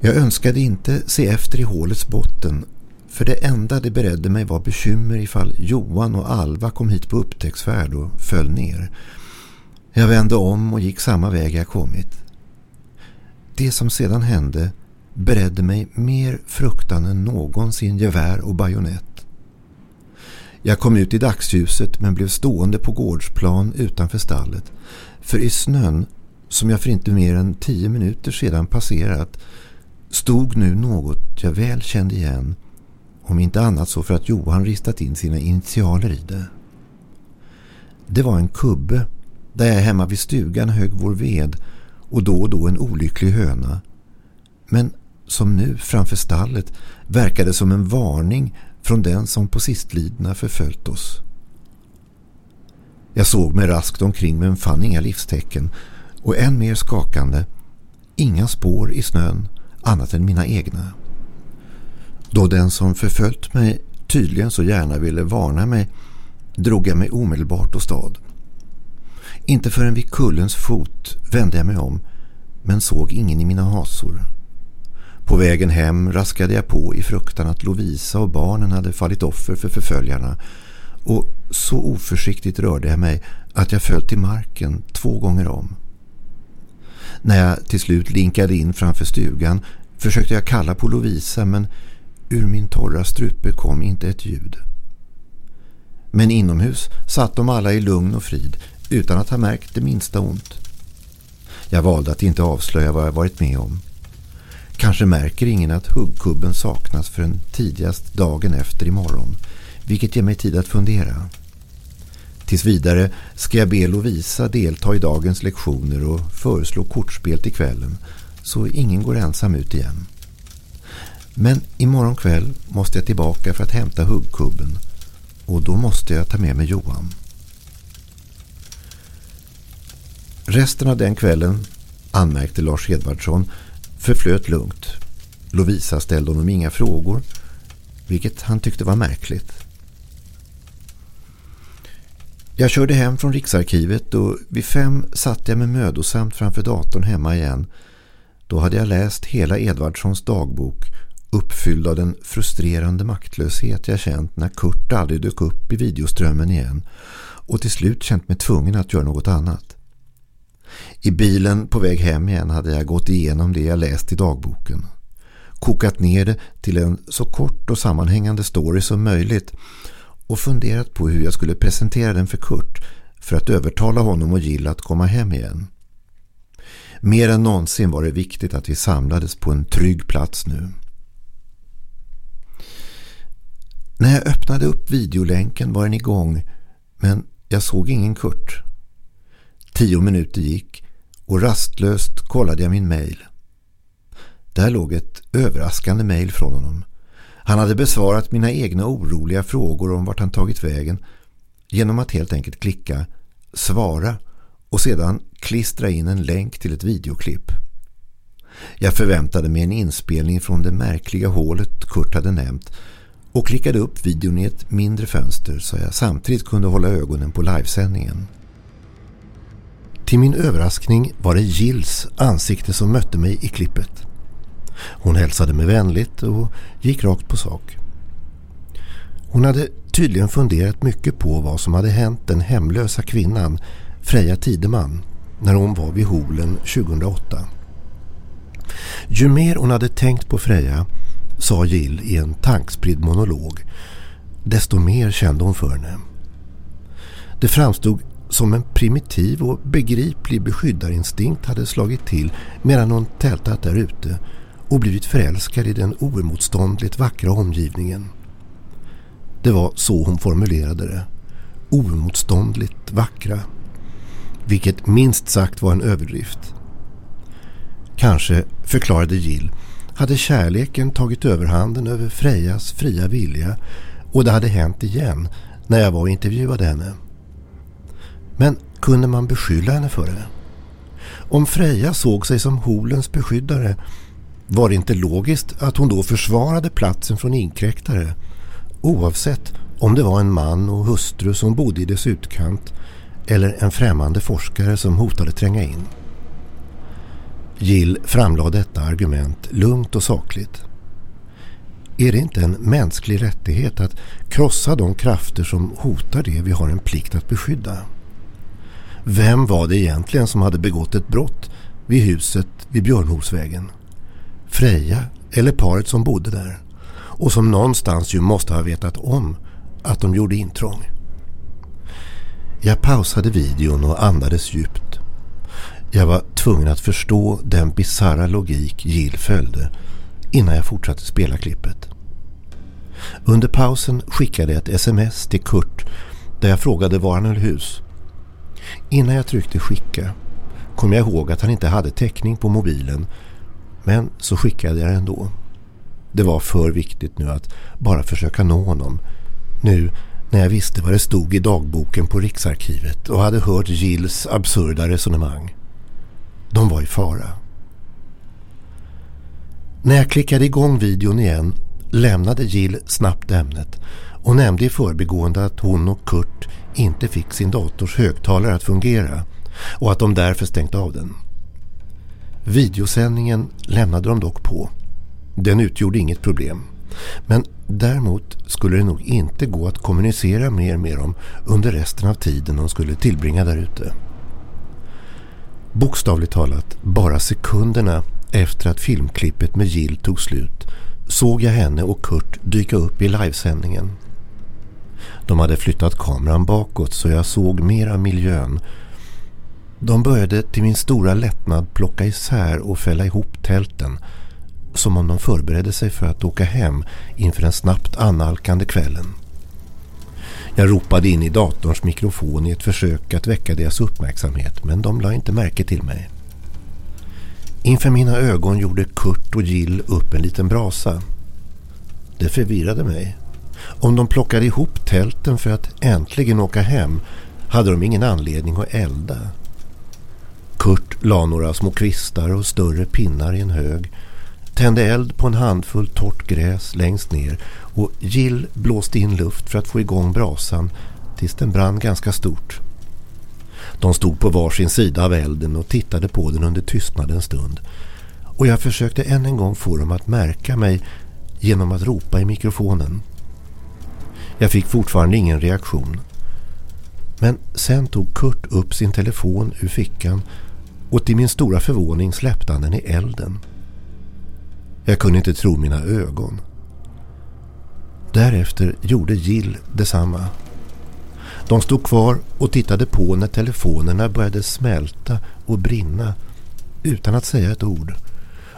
Jag önskade inte se efter i hålets botten för det enda det beredde mig var bekymmer ifall Johan och Alva kom hit på upptäcktsfärd och föll ner. Jag vände om och gick samma väg jag kommit. Det som sedan hände beredde mig mer fruktan än någonsin gevär och bajonett. Jag kom ut i dagsljuset men blev stående på gårdsplan utanför stallet. För i snön, som jag för inte mer än tio minuter sedan passerat, stod nu något jag väl kände igen, om inte annat så för att Johan ristat in sina initialer i det. Det var en kubbe där jag hemma vid stugan högg vår ved och då och då en olycklig höna. Men som nu framför stallet verkade som en varning från den som på sistlidna förföljt oss. Jag såg mig raskt omkring men fann inga livstecken och än mer skakande, inga spår i snön annat än mina egna. Då den som förföljt mig tydligen så gärna ville varna mig drog jag mig omedelbart och stad. Inte förrän vid kullens fot vände jag mig om men såg ingen i mina hasor. På vägen hem raskade jag på i fruktan att Lovisa och barnen hade fallit offer för förföljarna och så oförsiktigt rörde jag mig att jag föll till marken två gånger om. När jag till slut linkade in framför stugan försökte jag kalla på Lovisa men ur min torra strupe kom inte ett ljud. Men inomhus satt de alla i lugn och frid utan att ha märkt det minsta ont. Jag valde att inte avslöja vad jag varit med om. Kanske märker ingen att huggkubben saknas förrän tidigast dagen efter imorgon, vilket ger mig tid att fundera. Tills vidare ska jag be Lovisa delta i dagens lektioner och föreslå kortspel till kvällen så ingen går ensam ut igen. Men imorgon kväll måste jag tillbaka för att hämta huggkubben och då måste jag ta med mig Johan. Resten av den kvällen, anmärkte Lars Edvardsson, förflöt lugnt. Lovisa ställde honom inga frågor, vilket han tyckte var märkligt. Jag körde hem från Riksarkivet och vid fem satt jag med mödosamt framför datorn hemma igen. Då hade jag läst hela Edvardssons dagbok uppfylld av den frustrerande maktlöshet jag känt när Kurt aldrig dök upp i videoströmmen igen och till slut känt mig tvungen att göra något annat. I bilen på väg hem igen hade jag gått igenom det jag läst i dagboken. Kokat ner det till en så kort och sammanhängande story som möjligt och funderat på hur jag skulle presentera den för Kurt för att övertala honom och Jill att komma hem igen. Mer än någonsin var det viktigt att vi samlades på en trygg plats nu. När jag öppnade upp videolänken var den igång men jag såg ingen Kurt. Tio minuter gick och rastlöst kollade jag min mail. Där låg ett överraskande mail från honom. Han hade besvarat mina egna oroliga frågor om vart han tagit vägen genom att helt enkelt klicka svara och sedan klistra in en länk till ett videoklipp. Jag förväntade mig en inspelning från det märkliga hålet Kurt hade nämnt och klickade upp videon i ett mindre fönster så jag samtidigt kunde hålla ögonen på livesändningen. Till min överraskning var det Gills ansikte som mötte mig i klippet. Hon hälsade mig vänligt och gick rakt på sak. Hon hade tydligen funderat mycket på vad som hade hänt den hemlösa kvinnan Freja Tideman när hon var vid Holen 2008. Ju mer hon hade tänkt på Freja sa Jill i en tankspridd monolog desto mer kände hon för henne. Det framstod som en primitiv och begriplig beskyddarinstinkt hade slagit till medan hon tältat där ute och blivit förälskad i den oemotståndligt vackra omgivningen. Det var så hon formulerade det. Oemotståndligt vackra. Vilket minst sagt var en överdrift. Kanske, förklarade Jill, hade kärleken tagit överhanden över Frejas fria vilja och det hade hänt igen när jag var och intervjuade henne. Men kunde man beskylla henne för det? Om Freja såg sig som Holens beskyddare var det inte logiskt att hon då försvarade platsen från inkräktare oavsett om det var en man och hustru som bodde i dess utkant eller en främmande forskare som hotade tränga in. Gill framlade detta argument lugnt och sakligt. Är det inte en mänsklig rättighet att krossa de krafter som hotar det vi har en plikt att beskydda? Vem var det egentligen som hade begått ett brott vid huset vid Björnhosvägen? Freja eller paret som bodde där och som någonstans ju måste ha vetat om att de gjorde intrång. Jag pausade videon och andades djupt. Jag var tvungen att förstå den bizarra logik Jill följde innan jag fortsatte spela klippet. Under pausen skickade jag ett sms till Kurt där jag frågade var han höll hus. Innan jag tryckte skicka kom jag ihåg att han inte hade täckning på mobilen men så skickade jag ändå. Det var för viktigt nu att bara försöka nå honom. Nu när jag visste vad det stod i dagboken på Riksarkivet och hade hört Gills absurda resonemang. De var i fara. När jag klickade igång videon igen lämnade Jill snabbt ämnet och nämnde i förbigående att hon och Kurt inte fick sin dators högtalare att fungera och att de därför stängt av den. Videosändningen lämnade de dock på. Den utgjorde inget problem. Men däremot skulle det nog inte gå att kommunicera mer med dem under resten av tiden de skulle tillbringa där ute. Bokstavligt talat, bara sekunderna efter att filmklippet med Jill tog slut såg jag henne och Kurt dyka upp i livesändningen. De hade flyttat kameran bakåt så jag såg mer av miljön. De började till min stora lättnad plocka isär och fälla ihop tälten som om de förberedde sig för att åka hem inför den snabbt analkande kvällen. Jag ropade in i datorns mikrofon i ett försök att väcka deras uppmärksamhet men de la inte märke till mig. Inför mina ögon gjorde Kurt och Jill upp en liten brasa. Det förvirrade mig. Om de plockade ihop tälten för att äntligen åka hem hade de ingen anledning att elda. Kurt la några små kvistar och större pinnar i en hög, tände eld på en handfull torrt gräs längst ner och Jill blåste in luft för att få igång brasan tills den brann ganska stort. De stod på varsin sida av elden och tittade på den under tystnadens stund. Och jag försökte än en gång få dem att märka mig genom att ropa i mikrofonen. Jag fick fortfarande ingen reaktion. Men sen tog Kurt upp sin telefon ur fickan och till min stora förvåning släppte han den i elden. Jag kunde inte tro mina ögon. Därefter gjorde Jill detsamma. De stod kvar och tittade på när telefonerna började smälta och brinna utan att säga ett ord.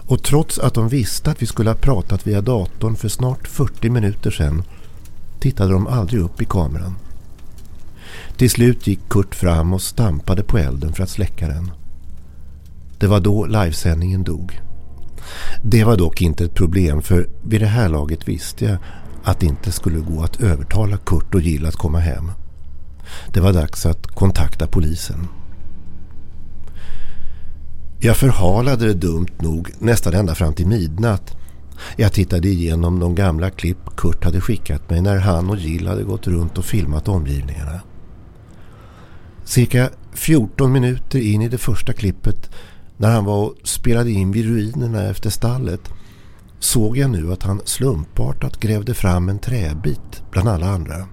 Och trots att de visste att vi skulle ha pratat via datorn för snart 40 minuter sedan tittade de aldrig upp i kameran. Till slut gick Kurt fram och stampade på elden för att släcka den. Det var då livesändningen dog. Det var dock inte ett problem för vid det här laget visste jag att det inte skulle gå att övertala Kurt och Jill att komma hem. Det var dags att kontakta polisen. Jag förhalade det dumt nog nästan ända fram till midnatt. Jag tittade igenom de gamla klipp Kurt hade skickat mig när han och Jill hade gått runt och filmat omgivningarna. Cirka 14 minuter in i det första klippet när han var och spelade in vid ruinerna efter stallet såg jag nu att han slumpartat grävde fram en träbit bland alla andra.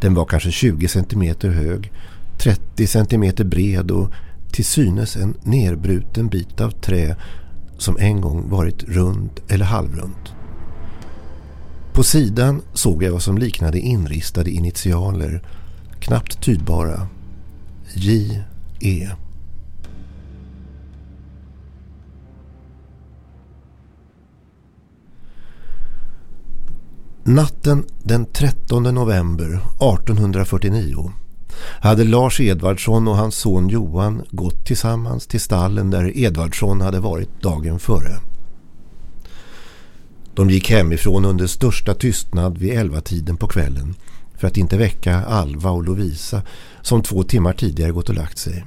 Den var kanske 20 cm hög, 30 cm bred och till synes en nerbruten bit av trä som en gång varit rund eller halvrunt. På sidan såg jag vad som liknade inristade initialer, knappt tydbara. J.E. Natten den 13 november 1849 hade Lars Edvardsson och hans son Johan gått tillsammans till stallen där Edvardsson hade varit dagen före. De gick hemifrån under största tystnad vid elva tiden på kvällen för att inte väcka Alva och Lovisa som två timmar tidigare gått och lagt sig.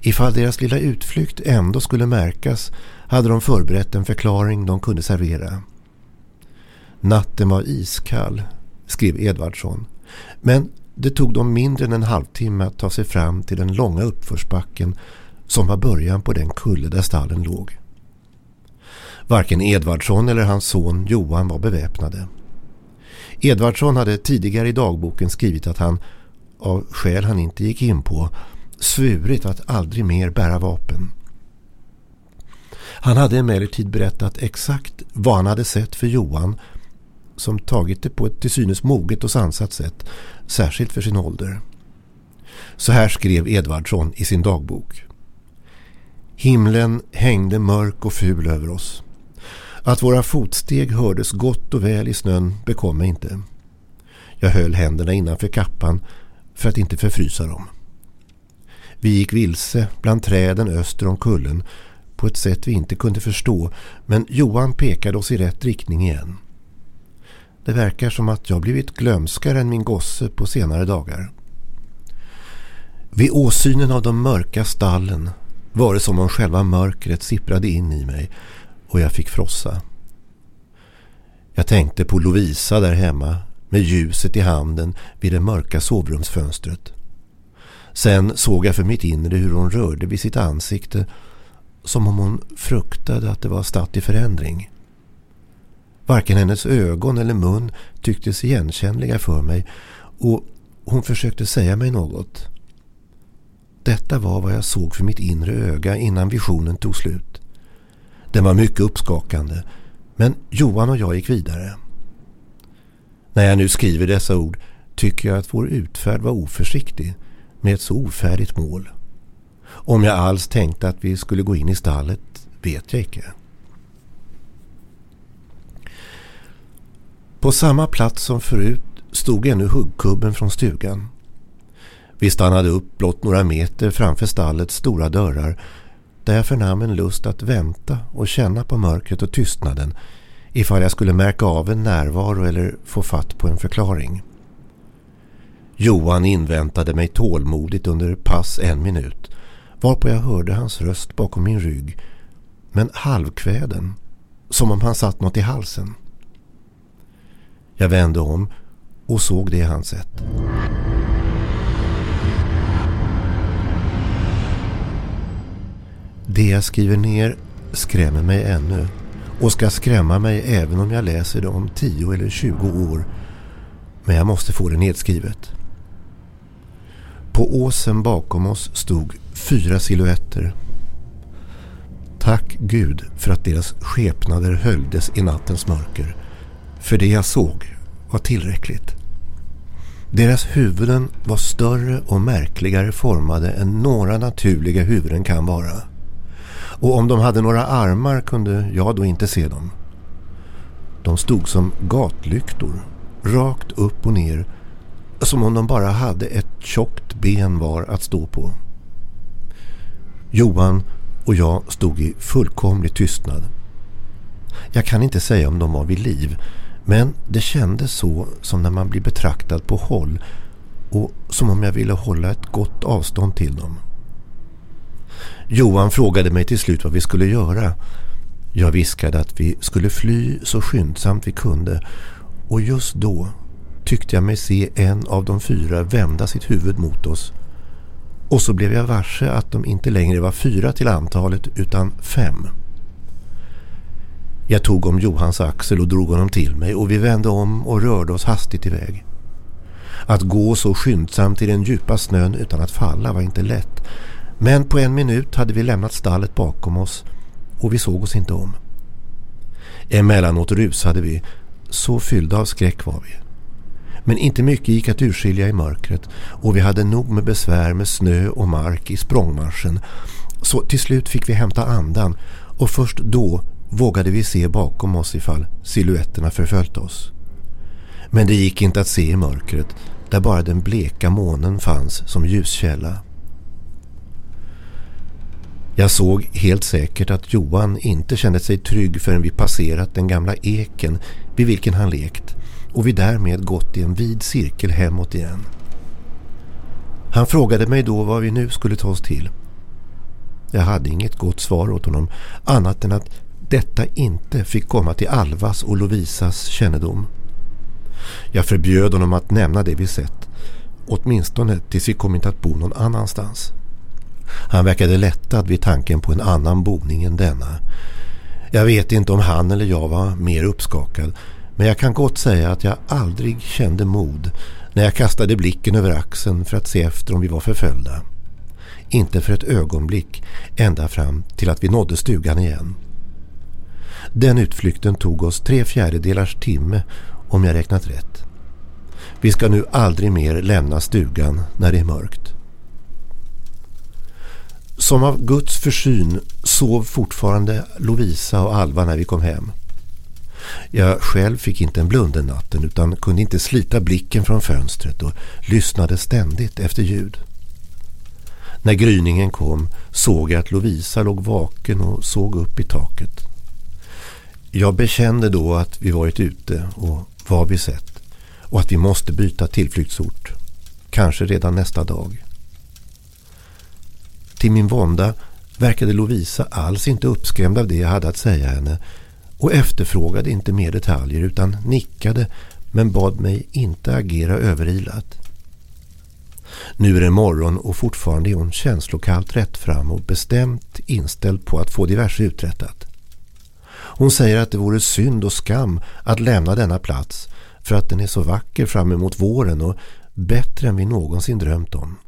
Ifall deras lilla utflykt ändå skulle märkas hade de förberett en förklaring de kunde servera. Natten var iskall, skrev Edvardsson. Men det tog dem mindre än en halvtimme att ta sig fram till den långa uppförsbacken som var början på den kulle där stallen låg. Varken Edvardsson eller hans son Johan var beväpnade. Edvardsson hade tidigare i dagboken skrivit att han, av skäl han inte gick in på, svurit att aldrig mer bära vapen. Han hade emellertid berättat exakt vad han hade sett för Johan som tagit det på ett till synes moget och sansat sätt, särskilt för sin ålder. Så här skrev Edvardsson i sin dagbok. Himlen hängde mörk och ful över oss. Att våra fotsteg hördes gott och väl i snön bekom mig inte. Jag höll händerna innanför kappan för att inte förfrysa dem. Vi gick vilse bland träden öster om kullen på ett sätt vi inte kunde förstå men Johan pekade oss i rätt riktning igen. Det verkar som att jag blivit glömskare än min gosse på senare dagar. Vid åsynen av de mörka stallen var det som om själva mörkret sipprade in i mig och jag fick frossa. Jag tänkte på Lovisa där hemma med ljuset i handen vid det mörka sovrumsfönstret. Sen såg jag för mitt inre hur hon rörde vid sitt ansikte som om hon fruktade att det var statt i förändring. Varken hennes ögon eller mun tycktes igenkännliga för mig och hon försökte säga mig något. Detta var vad jag såg för mitt inre öga innan visionen tog slut. Den var mycket uppskakande men Johan och jag gick vidare. När jag nu skriver dessa ord tycker jag att vår utfärd var oförsiktig med ett så ofärdigt mål. Om jag alls tänkte att vi skulle gå in i stallet vet jag inte. På samma plats som förut stod ännu huggkubben från stugan. Vi stannade upp blott några meter framför stallets stora dörrar där jag förnam en lust att vänta och känna på mörkret och tystnaden ifall jag skulle märka av en närvaro eller få fatt på en förklaring. Johan inväntade mig tålmodigt under pass en minut varpå jag hörde hans röst bakom min rygg men halvkväden som om han satt något i halsen. Jag vände om och såg det han sett. Det jag skriver ner skrämmer mig ännu och ska skrämma mig även om jag läser det om 10 eller 20 år. Men jag måste få det nedskrivet. På åsen bakom oss stod fyra siluetter. Tack Gud för att deras skepnader höljdes i nattens mörker. För det jag såg var tillräckligt. Deras huvuden var större och märkligare formade än några naturliga huvuden kan vara. Och om de hade några armar kunde jag då inte se dem. De stod som gatlyktor, rakt upp och ner, som om de bara hade ett tjockt ben var att stå på. Johan och jag stod i fullkomlig tystnad. Jag kan inte säga om de var vid liv, men det kändes så som när man blir betraktad på håll och som om jag ville hålla ett gott avstånd till dem. Johan frågade mig till slut vad vi skulle göra. Jag viskade att vi skulle fly så skyndsamt vi kunde och just då tyckte jag mig se en av de fyra vända sitt huvud mot oss. Och så blev jag varse att de inte längre var fyra till antalet utan fem. Jag tog om Johans axel och drog honom till mig och vi vände om och rörde oss hastigt iväg. Att gå så skyndsamt i den djupa snön utan att falla var inte lätt men på en minut hade vi lämnat stallet bakom oss och vi såg oss inte om. Emellanåt rusade vi, så fyllda av skräck var vi. Men inte mycket gick att urskilja i mörkret och vi hade nog med besvär med snö och mark i språngmarschen. Så till slut fick vi hämta andan och först då vågade vi se bakom oss ifall siluetterna förföljt oss. Men det gick inte att se i mörkret där bara den bleka månen fanns som ljuskälla. Jag såg helt säkert att Johan inte kände sig trygg förrän vi passerat den gamla eken vid vilken han lekt och vi därmed gått i en vid cirkel hemåt igen. Han frågade mig då vad vi nu skulle ta oss till. Jag hade inget gott svar åt honom annat än att detta inte fick komma till Alvas och Lovisas kännedom. Jag förbjöd honom att nämna det vi sett, åtminstone tills vi kommit att bo någon annanstans. Han verkade lättad vid tanken på en annan boning än denna. Jag vet inte om han eller jag var mer uppskakad men jag kan gott säga att jag aldrig kände mod när jag kastade blicken över axeln för att se efter om vi var förföljda. Inte för ett ögonblick ända fram till att vi nådde stugan igen. Den utflykten tog oss tre fjärdedelars timme om jag räknat rätt. Vi ska nu aldrig mer lämna stugan när det är mörkt. Som av Guds försyn sov fortfarande Lovisa och Alva när vi kom hem. Jag själv fick inte en blund den natten utan kunde inte slita blicken från fönstret och lyssnade ständigt efter ljud. När gryningen kom såg jag att Lovisa låg vaken och såg upp i taket. Jag bekände då att vi varit ute och vad vi sett och att vi måste byta tillflyktsort. Kanske redan nästa dag. Till min vånda verkade Lovisa alls inte uppskrämd av det jag hade att säga henne och efterfrågade inte mer detaljer utan nickade men bad mig inte agera överilat. Nu är det morgon och fortfarande är hon känslokallt rätt fram och bestämt inställd på att få diverse uträttat. Hon säger att det vore synd och skam att lämna denna plats för att den är så vacker fram emot våren och bättre än vi någonsin drömt om.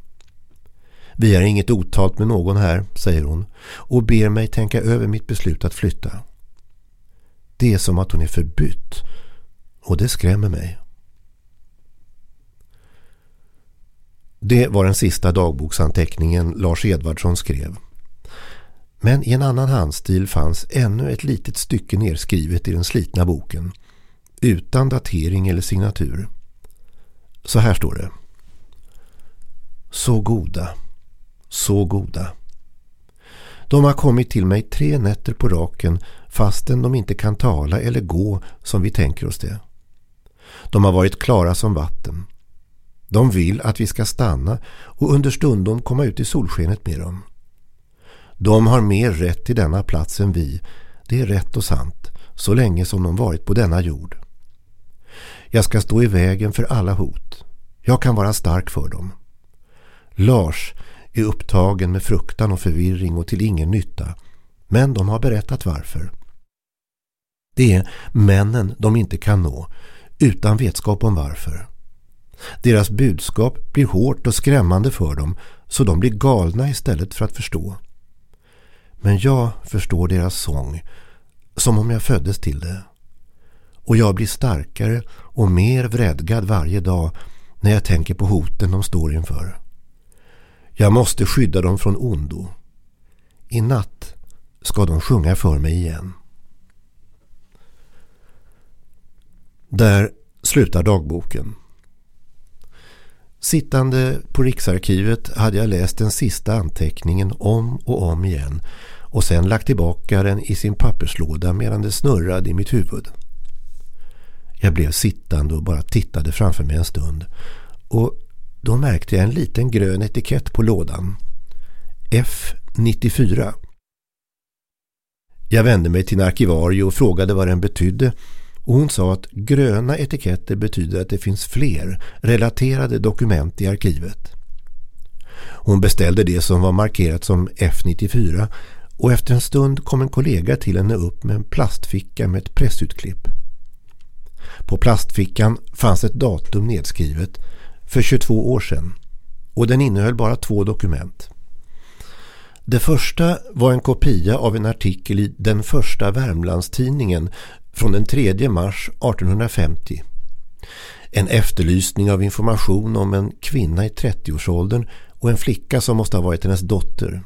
Vi har inget otalt med någon här, säger hon och ber mig tänka över mitt beslut att flytta. Det är som att hon är förbytt och det skrämmer mig. Det var den sista dagboksanteckningen Lars Edvardsson skrev. Men i en annan handstil fanns ännu ett litet stycke nedskrivet i den slitna boken. Utan datering eller signatur. Så här står det. Så goda, så goda. De har kommit till mig tre nätter på raken fastän de inte kan tala eller gå som vi tänker oss det. De har varit klara som vatten. De vill att vi ska stanna och understundom komma ut i solskenet med dem. De har mer rätt till denna plats än vi. Det är rätt och sant, så länge som de varit på denna jord. Jag ska stå i vägen för alla hot. Jag kan vara stark för dem. Lars är upptagen med fruktan och förvirring och till ingen nytta. Men de har berättat varför. Det är männen de inte kan nå utan vetskap om varför. Deras budskap blir hårt och skrämmande för dem så de blir galna istället för att förstå. Men jag förstår deras sång som om jag föddes till det. Och jag blir starkare och mer vredgad varje dag när jag tänker på hoten de står inför. Jag måste skydda dem från ondo. I natt ska de sjunga för mig igen. Där slutar dagboken. Sittande på Riksarkivet hade jag läst den sista anteckningen om och om igen och sen lagt tillbaka den i sin papperslåda medan det snurrade i mitt huvud. Jag blev sittande och bara tittade framför mig en stund och då märkte jag en liten grön etikett på lådan. F94. Jag vände mig till en arkivarie och frågade vad den betydde och hon sa att gröna etiketter betyder att det finns fler relaterade dokument i arkivet. Hon beställde det som var markerat som F94 och efter en stund kom en kollega till henne upp med en plastficka med ett pressutklipp. På plastfickan fanns ett datum nedskrivet för 22 år sedan och den innehöll bara två dokument. Det första var en kopia av en artikel i den första Värmlandstidningen från den 3 mars 1850. En efterlysning av information om en kvinna i 30-årsåldern och en flicka som måste ha varit hennes dotter.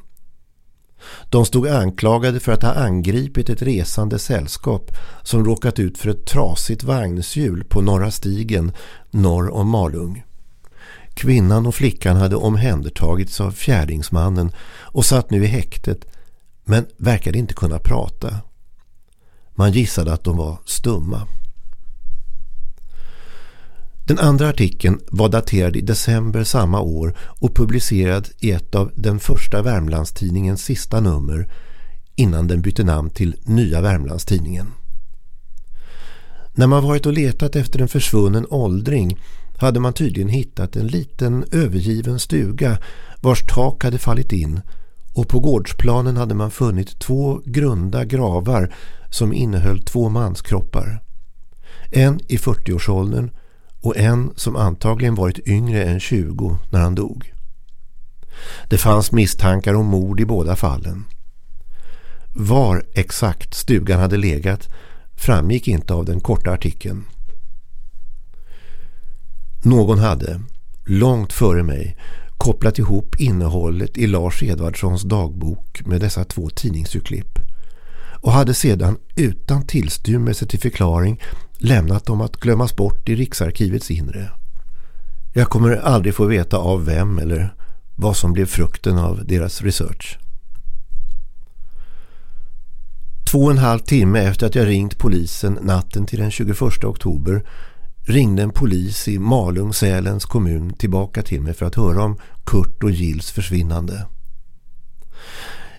De stod anklagade för att ha angripit ett resande sällskap som råkat ut för ett trasigt vagnshjul på Norra stigen norr om Malung. Kvinnan och flickan hade omhändertagits av fjärdingsmannen och satt nu i häktet men verkade inte kunna prata. Man gissade att de var stumma. Den andra artikeln var daterad i december samma år och publicerad i ett av den första Värmlandstidningens sista nummer innan den bytte namn till Nya Värmlandstidningen. När man varit och letat efter en försvunnen åldring hade man tydligen hittat en liten övergiven stuga vars tak hade fallit in och på gårdsplanen hade man funnit två grunda gravar som innehöll två manskroppar. En i 40-årsåldern och en som antagligen varit yngre än 20 när han dog. Det fanns misstankar om mord i båda fallen. Var exakt stugan hade legat framgick inte av den korta artikeln. Någon hade, långt före mig, kopplat ihop innehållet i Lars Edvardssons dagbok med dessa två tidningsurklipp och hade sedan utan tillstymmelse till förklaring lämnat dem att glömmas bort i Riksarkivets inre. Jag kommer aldrig få veta av vem eller vad som blev frukten av deras research. Två och en halv timme efter att jag ringt polisen natten till den 21 oktober ringde en polis i Malung, Sälens kommun tillbaka till mig för att höra om Kurt och Gills försvinnande.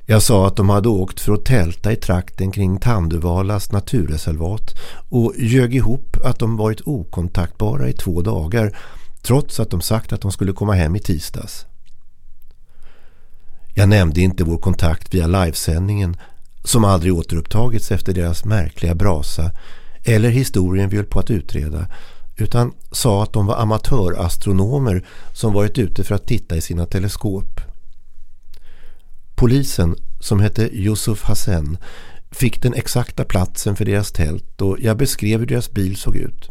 Jag sa att de hade åkt för att tälta i trakten kring Tanduvalas naturreservat och ljög ihop att de varit okontaktbara i två dagar trots att de sagt att de skulle komma hem i tisdags. Jag nämnde inte vår kontakt via livesändningen som aldrig återupptagits efter deras märkliga brasa eller historien vi höll på att utreda utan sa att de var amatörastronomer som varit ute för att titta i sina teleskop. Polisen, som hette Yusuf Hassan, fick den exakta platsen för deras tält och jag beskrev hur deras bil såg ut.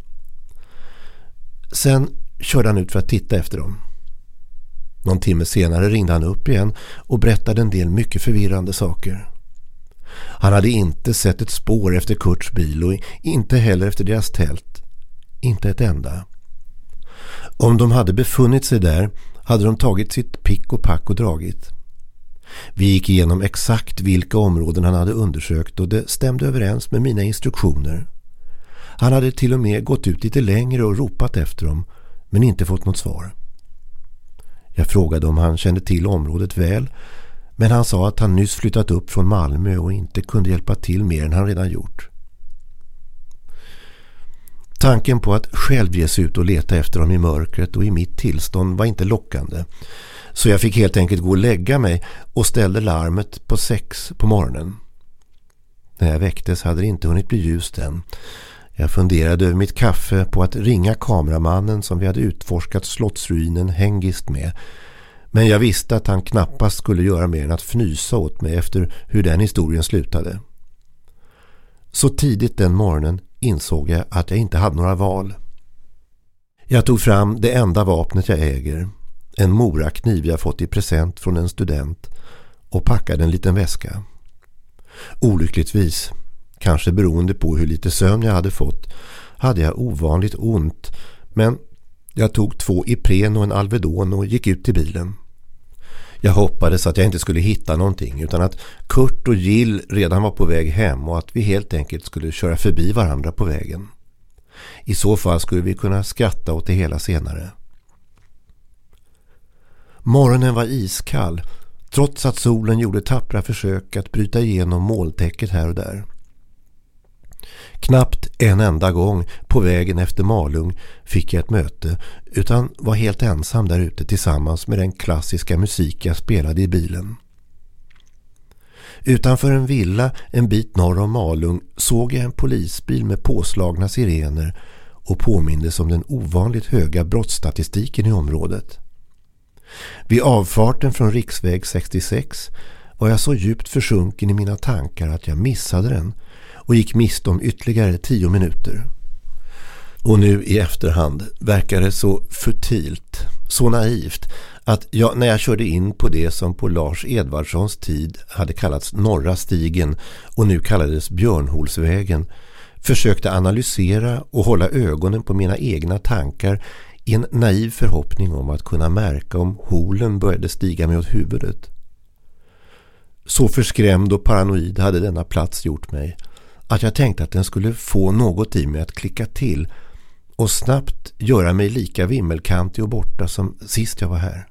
Sen körde han ut för att titta efter dem. Någon timme senare ringde han upp igen och berättade en del mycket förvirrande saker. Han hade inte sett ett spår efter Kurts bil och inte heller efter deras tält. Inte ett enda. Om de hade befunnit sig där hade de tagit sitt pick och pack och dragit. Vi gick igenom exakt vilka områden han hade undersökt och det stämde överens med mina instruktioner. Han hade till och med gått ut lite längre och ropat efter dem men inte fått något svar. Jag frågade om han kände till området väl men han sa att han nyss flyttat upp från Malmö och inte kunde hjälpa till mer än han redan gjort. Tanken på att själv ge sig ut och leta efter dem i mörkret och i mitt tillstånd var inte lockande. Så jag fick helt enkelt gå och lägga mig och ställde larmet på sex på morgonen. När jag väcktes hade det inte hunnit bli ljust än. Jag funderade över mitt kaffe på att ringa kameramannen som vi hade utforskat slottsruinen Hengist med. Men jag visste att han knappast skulle göra mer än att fnysa åt mig efter hur den historien slutade. Så tidigt den morgonen insåg jag att jag inte hade några val. Jag tog fram det enda vapnet jag äger, en morakniv jag fått i present från en student och packade en liten väska. Olyckligtvis, kanske beroende på hur lite sömn jag hade fått, hade jag ovanligt ont men jag tog två Ipren och en Alvedon och gick ut till bilen. Jag hoppades att jag inte skulle hitta någonting utan att Kurt och Jill redan var på väg hem och att vi helt enkelt skulle köra förbi varandra på vägen. I så fall skulle vi kunna skratta åt det hela senare. Morgonen var iskall trots att solen gjorde tappra försök att bryta igenom molntäcket här och där. Knappt en enda gång på vägen efter Malung fick jag ett möte utan var helt ensam där ute tillsammans med den klassiska musik jag spelade i bilen. Utanför en villa en bit norr om Malung såg jag en polisbil med påslagna sirener och påmindes om den ovanligt höga brottsstatistiken i området. Vid avfarten från riksväg 66 var jag så djupt försjunken i mina tankar att jag missade den och gick miste om ytterligare tio minuter. Och nu i efterhand verkar det så futilt, så naivt att jag, när jag körde in på det som på Lars Edvardssons tid hade kallats Norra stigen och nu kallades Björnholsvägen försökte analysera och hålla ögonen på mina egna tankar i en naiv förhoppning om att kunna märka om holen började stiga mig åt huvudet. Så förskrämd och paranoid hade denna plats gjort mig att jag tänkte att den skulle få något i mig att klicka till och snabbt göra mig lika vimmelkantig och borta som sist jag var här.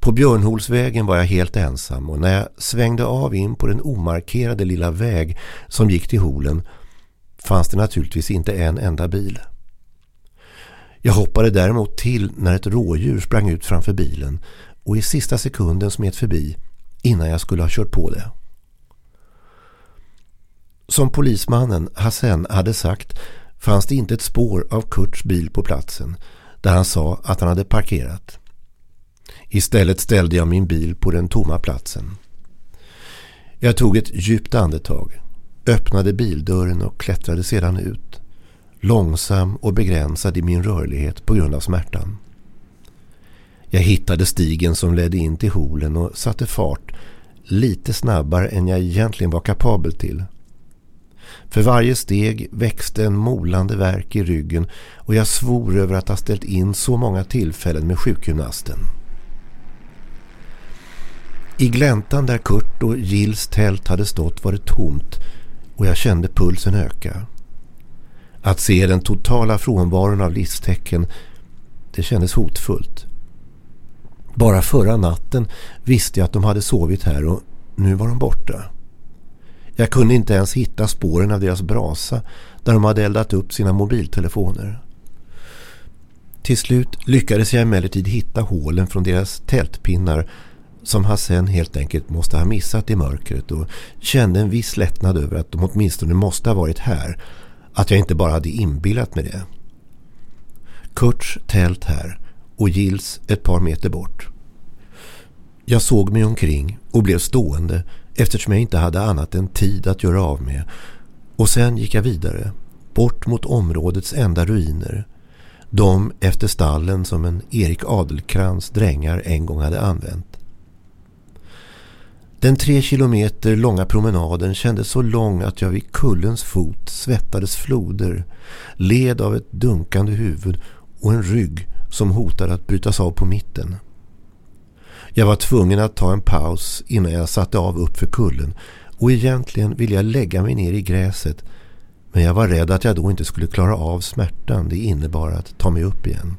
På Björnholsvägen var jag helt ensam och när jag svängde av in på den omarkerade lilla väg som gick till holen fanns det naturligtvis inte en enda bil. Jag hoppade däremot till när ett rådjur sprang ut framför bilen och i sista sekunden smet förbi innan jag skulle ha kört på det. Som polismannen Hassan hade sagt fanns det inte ett spår av Kurts bil på platsen där han sa att han hade parkerat. Istället ställde jag min bil på den tomma platsen. Jag tog ett djupt andetag, öppnade bildörren och klättrade sedan ut. Långsam och begränsad i min rörlighet på grund av smärtan. Jag hittade stigen som ledde in till holen och satte fart lite snabbare än jag egentligen var kapabel till. För varje steg växte en molande verk i ryggen och jag svor över att ha ställt in så många tillfällen med sjukgymnasten. I gläntan där Kurt och Gills tält hade stått var det tomt och jag kände pulsen öka. Att se den totala frånvaron av livstecken, det kändes hotfullt. Bara förra natten visste jag att de hade sovit här och nu var de borta. Jag kunde inte ens hitta spåren av deras brasa där de hade eldat upp sina mobiltelefoner. Till slut lyckades jag emellertid hitta hålen från deras tältpinnar som Hassan helt enkelt måste ha missat i mörkret och kände en viss lättnad över att de åtminstone måste ha varit här. Att jag inte bara hade inbillat mig det. Kurts tält här och Gills ett par meter bort. Jag såg mig omkring och blev stående eftersom jag inte hade annat än tid att göra av med. Och sen gick jag vidare, bort mot områdets enda ruiner, De efter stallen som en Erik Adelkrans drängar en gång hade använt. Den tre kilometer långa promenaden kändes så lång att jag vid kullens fot svettades floder, led av ett dunkande huvud och en rygg som hotade att brytas av på mitten. Jag var tvungen att ta en paus innan jag satte av upp för kullen och egentligen ville jag lägga mig ner i gräset men jag var rädd att jag då inte skulle klara av smärtan det innebar att ta mig upp igen.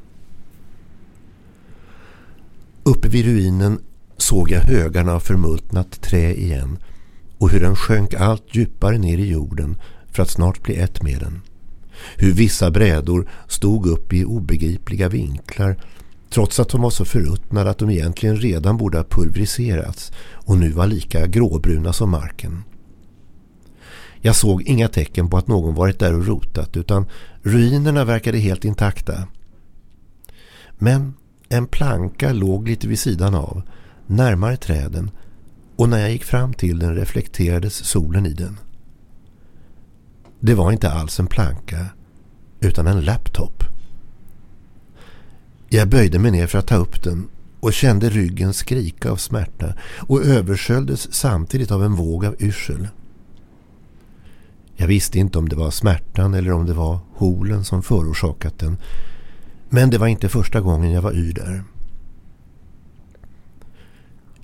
Uppe vid ruinen såg jag högarna av förmultnat trä igen och hur den sjönk allt djupare ner i jorden för att snart bli ett med den. Hur vissa brädor stod upp i obegripliga vinklar trots att de var så förruttnade att de egentligen redan borde ha pulveriserats och nu var lika gråbruna som marken. Jag såg inga tecken på att någon varit där och rotat utan ruinerna verkade helt intakta. Men en planka låg lite vid sidan av, närmare träden och när jag gick fram till den reflekterades solen i den. Det var inte alls en planka utan en laptop. Jag böjde mig ner för att ta upp den och kände ryggen skrika av smärta och översköljdes samtidigt av en våg av yrsel. Jag visste inte om det var smärtan eller om det var holen som förorsakat den. Men det var inte första gången jag var yr där.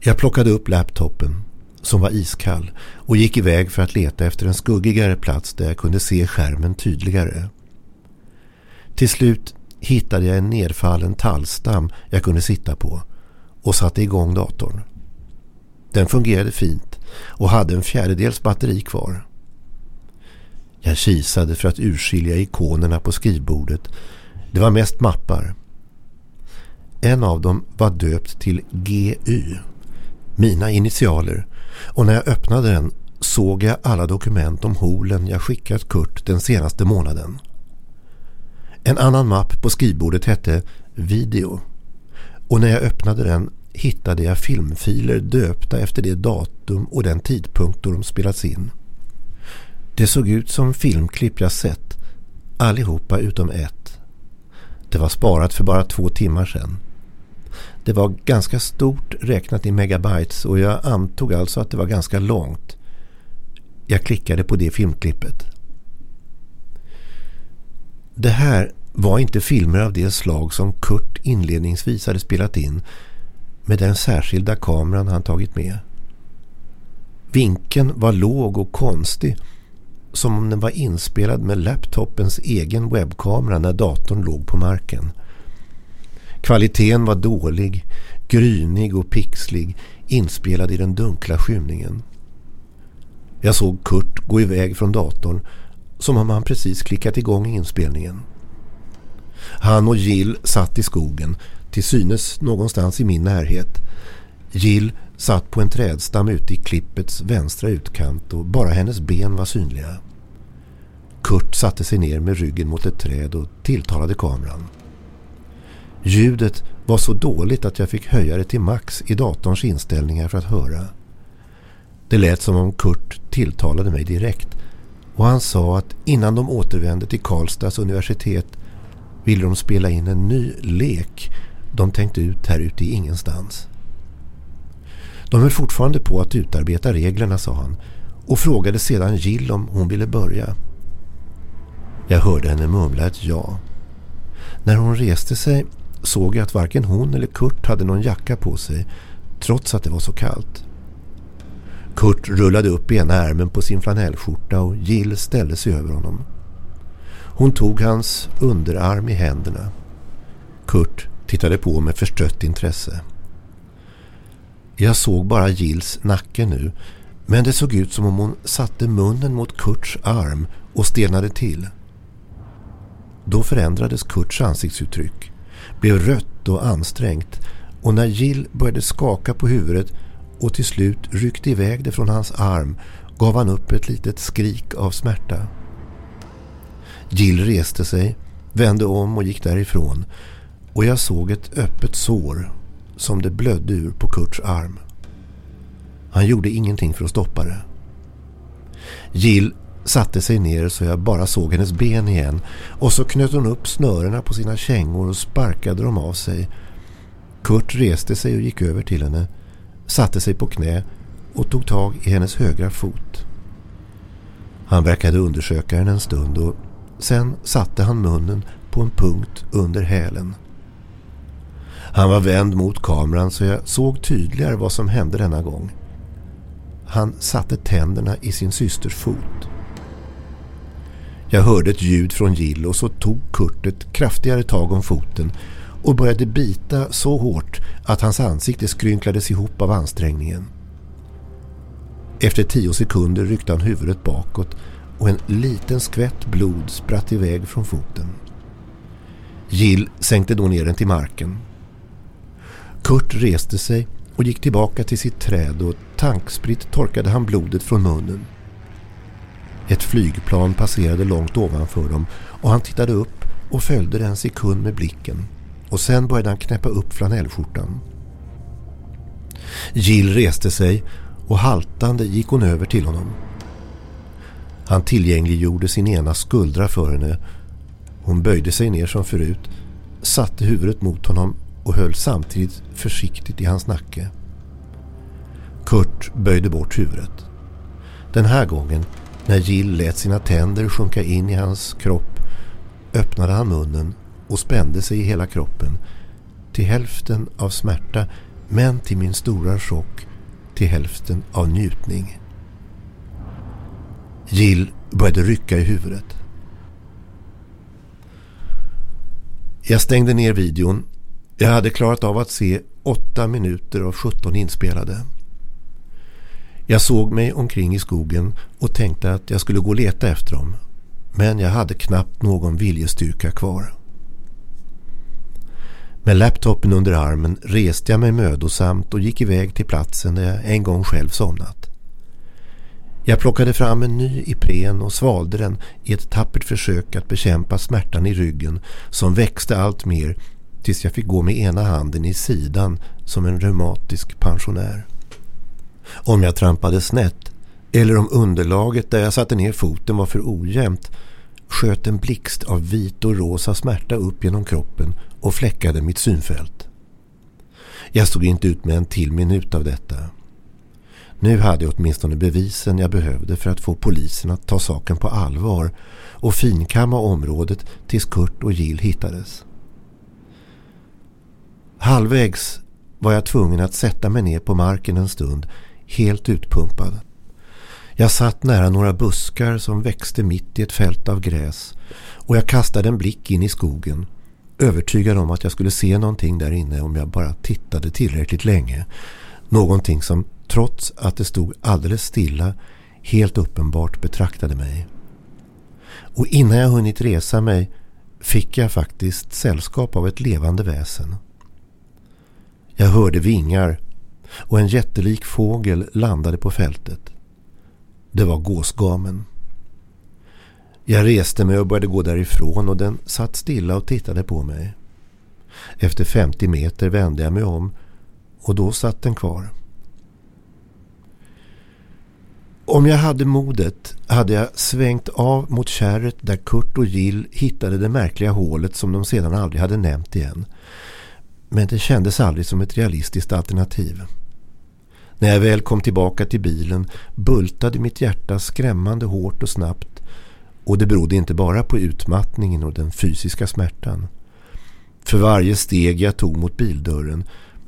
Jag plockade upp laptopen som var iskall och gick iväg för att leta efter en skuggigare plats där jag kunde se skärmen tydligare. Till slut hittade jag en nedfallen tallstam jag kunde sitta på och satte igång datorn. Den fungerade fint och hade en fjärdedels batteri kvar. Jag kisade för att urskilja ikonerna på skrivbordet. Det var mest mappar. En av dem var döpt till GU. Mina initialer. Och när jag öppnade den såg jag alla dokument om holen jag skickat Kurt den senaste månaden. En annan mapp på skrivbordet hette Video. Och när jag öppnade den hittade jag filmfiler döpta efter det datum och den tidpunkt då de spelats in. Det såg ut som filmklipp jag sett. Allihopa utom ett. Det var sparat för bara två timmar sedan. Det var ganska stort räknat i megabytes och jag antog alltså att det var ganska långt. Jag klickade på det filmklippet. Det här var inte filmer av det slag som Kurt inledningsvis hade spelat in med den särskilda kameran han tagit med. Vinkeln var låg och konstig som om den var inspelad med laptopens egen webbkamera när datorn låg på marken. Kvaliteten var dålig, grynig och pixlig, inspelad i den dunkla skymningen. Jag såg Kurt gå iväg från datorn som om han precis klickat igång inspelningen. Han och Jill satt i skogen, till synes någonstans i min närhet. Jill satt på en trädstam ute i klippets vänstra utkant och bara hennes ben var synliga. Kurt satte sig ner med ryggen mot ett träd och tilltalade kameran. Ljudet var så dåligt att jag fick höja det till max i datorns inställningar för att höra. Det lät som om Kurt tilltalade mig direkt och han sa att innan de återvände till Karlstads universitet ville de spela in en ny lek de tänkte ut här ute i ingenstans. De höll fortfarande på att utarbeta reglerna, sa han, och frågade sedan Jill om hon ville börja. Jag hörde henne mumla ett ja. När hon reste sig såg jag att varken hon eller Kurt hade någon jacka på sig, trots att det var så kallt. Kurt rullade upp ena ärmen på sin flanellskjorta och Jill ställde sig över honom. Hon tog hans underarm i händerna. Kurt tittade på med förstrött intresse. Jag såg bara Gills nacke nu men det såg ut som om hon satte munnen mot Kurts arm och stelnade till. Då förändrades Kurts ansiktsuttryck, blev rött och ansträngt och när Jill började skaka på huvudet och till slut ryckte iväg det från hans arm gav han upp ett litet skrik av smärta. Jill reste sig, vände om och gick därifrån och jag såg ett öppet sår som det blödde ur på Kurts arm. Han gjorde ingenting för att stoppa det. Jill satte sig ner så jag bara såg hennes ben igen och så knöt hon upp snörena på sina kängor och sparkade dem av sig. Kurt reste sig och gick över till henne, satte sig på knä och tog tag i hennes högra fot. Han verkade undersöka henne en stund och sen satte han munnen på en punkt under hälen. Han var vänd mot kameran så jag såg tydligare vad som hände denna gång. Han satte tänderna i sin systers fot. Jag hörde ett ljud från Jill och så tog Kurt ett kraftigare tag om foten och började bita så hårt att hans ansikte skrynklades ihop av ansträngningen. Efter tio sekunder ryckte han huvudet bakåt och en liten skvätt blod spratt iväg från foten. Jill sänkte då ner den till marken. Kurt reste sig och gick tillbaka till sitt träd och tankspritt torkade han blodet från munnen. Ett flygplan passerade långt ovanför dem och han tittade upp och följde den sekund med blicken. Och sen började han knäppa upp flanellskjortan. Jill reste sig och haltande gick hon över till honom. Han tillgängliggjorde sin ena skuldra för henne. Hon böjde sig ner som förut, satte huvudet mot honom och höll samtidigt försiktigt i hans nacke. Kurt böjde bort huvudet. Den här gången, när Jill lät sina tänder sjunka in i hans kropp, öppnade han munnen och spände sig i hela kroppen. Till hälften av smärta, men till min stora chock, till hälften av njutning. Jill började rycka i huvudet. Jag stängde ner videon. Jag hade klarat av att se åtta minuter av 17 inspelade. Jag såg mig omkring i skogen och tänkte att jag skulle gå och leta efter dem. Men jag hade knappt någon viljestyrka kvar. Med laptopen under armen reste jag mig mödosamt och gick iväg till platsen där jag en gång själv somnat. Jag plockade fram en ny Ipren och svalde den i ett tappert försök att bekämpa smärtan i ryggen som växte allt mer tills jag fick gå med ena handen i sidan som en reumatisk pensionär. Om jag trampade snett eller om underlaget där jag satte ner foten var för ojämnt sköt en blixt av vit och rosa smärta upp genom kroppen och fläckade mitt synfält. Jag stod inte ut med en till minut av detta. Nu hade jag åtminstone bevisen jag behövde för att få polisen att ta saken på allvar och finkamma området tills Kurt och Jill hittades. Halvvägs var jag tvungen att sätta mig ner på marken en stund, helt utpumpad. Jag satt nära några buskar som växte mitt i ett fält av gräs och jag kastade en blick in i skogen, övertygad om att jag skulle se någonting där inne om jag bara tittade tillräckligt länge. Någonting som trots att det stod alldeles stilla helt uppenbart betraktade mig. Och innan jag hunnit resa mig fick jag faktiskt sällskap av ett levande väsen. Jag hörde vingar och en jättelik fågel landade på fältet. Det var gåsgamen. Jag reste mig och började gå därifrån och den satt stilla och tittade på mig. Efter 50 meter vände jag mig om och då satt den kvar. Om jag hade modet hade jag svängt av mot kärret där Kurt och Jill hittade det märkliga hålet som de sedan aldrig hade nämnt igen. Men det kändes aldrig som ett realistiskt alternativ. När jag väl kom tillbaka till bilen bultade mitt hjärta skrämmande hårt och snabbt och det berodde inte bara på utmattningen och den fysiska smärtan. För varje steg jag tog mot bildörren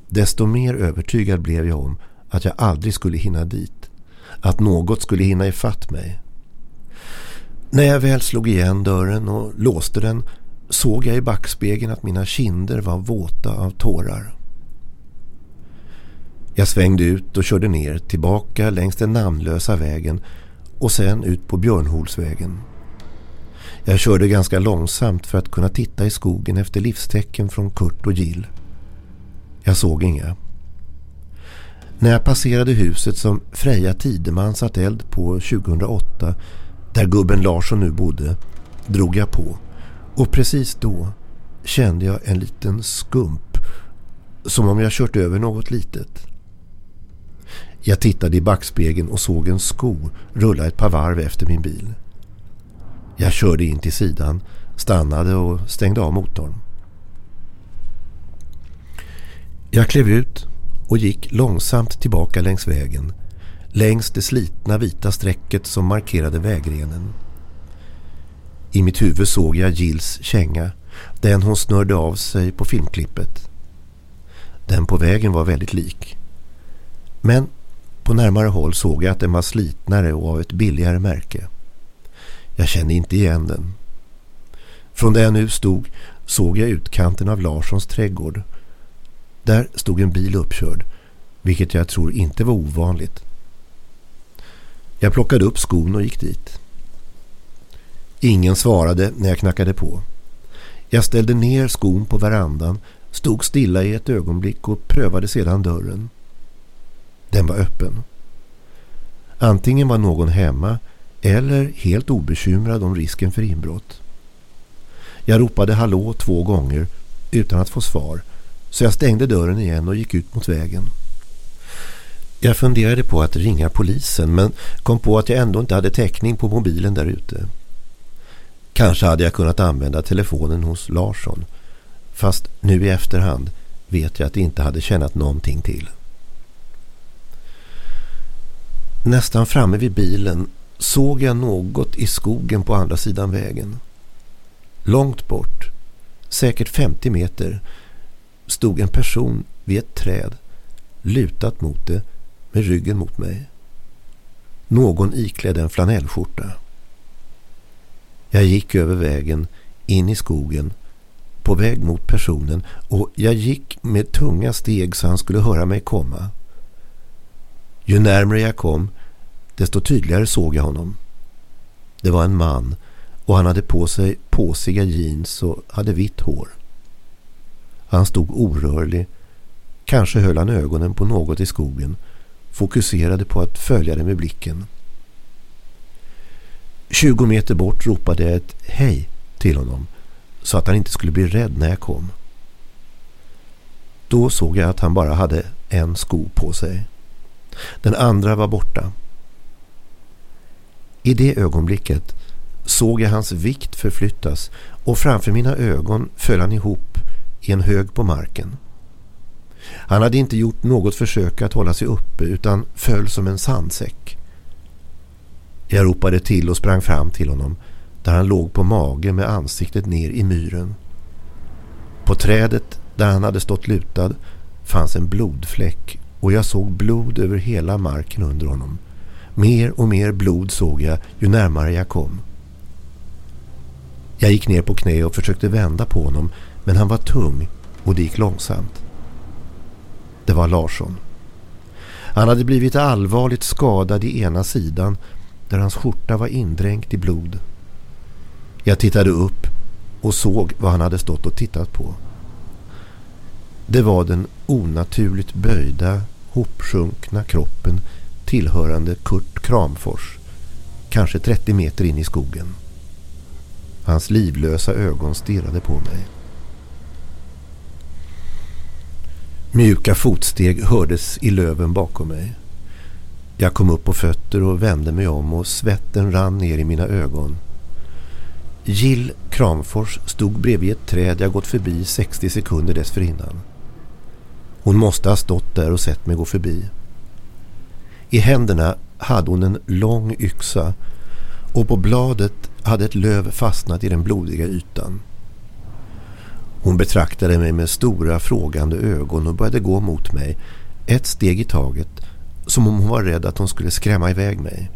desto mer övertygad blev jag om att jag aldrig skulle hinna dit. Att något skulle hinna ifatt mig. När jag väl slog igen dörren och låste den såg jag i backspegeln att mina kinder var våta av tårar. Jag svängde ut och körde ner tillbaka längs den namnlösa vägen och sen ut på Björnholsvägen. Jag körde ganska långsamt för att kunna titta i skogen efter livstecken från Kurt och Jill. Jag såg inga. När jag passerade huset som Freja Tideman satt eld på 2008 där gubben Larsson nu bodde drog jag på och precis då kände jag en liten skump som om jag kört över något litet. Jag tittade i backspegeln och såg en sko rulla ett par varv efter min bil. Jag körde in till sidan, stannade och stängde av motorn. Jag klev ut och gick långsamt tillbaka längs vägen, längs det slitna vita strecket som markerade vägrenen. I mitt huvud såg jag Gills känga, den hon snörde av sig på filmklippet. Den på vägen var väldigt lik. Men på närmare håll såg jag att den var slitnare och av ett billigare märke. Jag kände inte igen den. Från där jag nu stod såg jag utkanten av Larssons trädgård. Där stod en bil uppkörd, vilket jag tror inte var ovanligt. Jag plockade upp skon och gick dit. Ingen svarade när jag knackade på. Jag ställde ner skon på verandan, stod stilla i ett ögonblick och prövade sedan dörren. Den var öppen. Antingen var någon hemma eller helt obekymrad om risken för inbrott. Jag ropade hallå två gånger utan att få svar så jag stängde dörren igen och gick ut mot vägen. Jag funderade på att ringa polisen men kom på att jag ändå inte hade täckning på mobilen där ute. Kanske hade jag kunnat använda telefonen hos Larsson. Fast nu i efterhand vet jag att det inte hade tjänat någonting till. Nästan framme vid bilen såg jag något i skogen på andra sidan vägen. Långt bort, säkert 50 meter, stod en person vid ett träd, lutat mot det med ryggen mot mig. Någon iklädd en flanellskjorta. Jag gick över vägen, in i skogen, på väg mot personen och jag gick med tunga steg så han skulle höra mig komma. Ju närmare jag kom, desto tydligare såg jag honom. Det var en man och han hade på sig påsiga jeans och hade vitt hår. Han stod orörlig. Kanske höll han ögonen på något i skogen. Fokuserade på att följa det med blicken. 20 meter bort ropade jag ett hej till honom så att han inte skulle bli rädd när jag kom. Då såg jag att han bara hade en sko på sig. Den andra var borta. I det ögonblicket såg jag hans vikt förflyttas och framför mina ögon föll han ihop i en hög på marken. Han hade inte gjort något försök att hålla sig uppe utan föll som en sandsäck. Jag ropade till och sprang fram till honom där han låg på mage med ansiktet ner i myren. På trädet där han hade stått lutad fanns en blodfläck och jag såg blod över hela marken under honom. Mer och mer blod såg jag ju närmare jag kom. Jag gick ner på knä och försökte vända på honom men han var tung och det gick långsamt. Det var Larsson. Han hade blivit allvarligt skadad i ena sidan där hans skjorta var indränkt i blod. Jag tittade upp och såg vad han hade stått och tittat på. Det var den onaturligt böjda, hopsjunkna kroppen tillhörande Kurt Kramfors, kanske 30 meter in i skogen. Hans livlösa ögon stirrade på mig. Mjuka fotsteg hördes i löven bakom mig. Jag kom upp på fötter och vände mig om och svetten rann ner i mina ögon. Jill Kramfors stod bredvid ett träd jag gått förbi 60 sekunder dessförinnan. Hon måste ha stått där och sett mig gå förbi. I händerna hade hon en lång yxa och på bladet hade ett löv fastnat i den blodiga ytan. Hon betraktade mig med stora frågande ögon och började gå mot mig, ett steg i taget, som om hon var rädd att hon skulle skrämma iväg mig.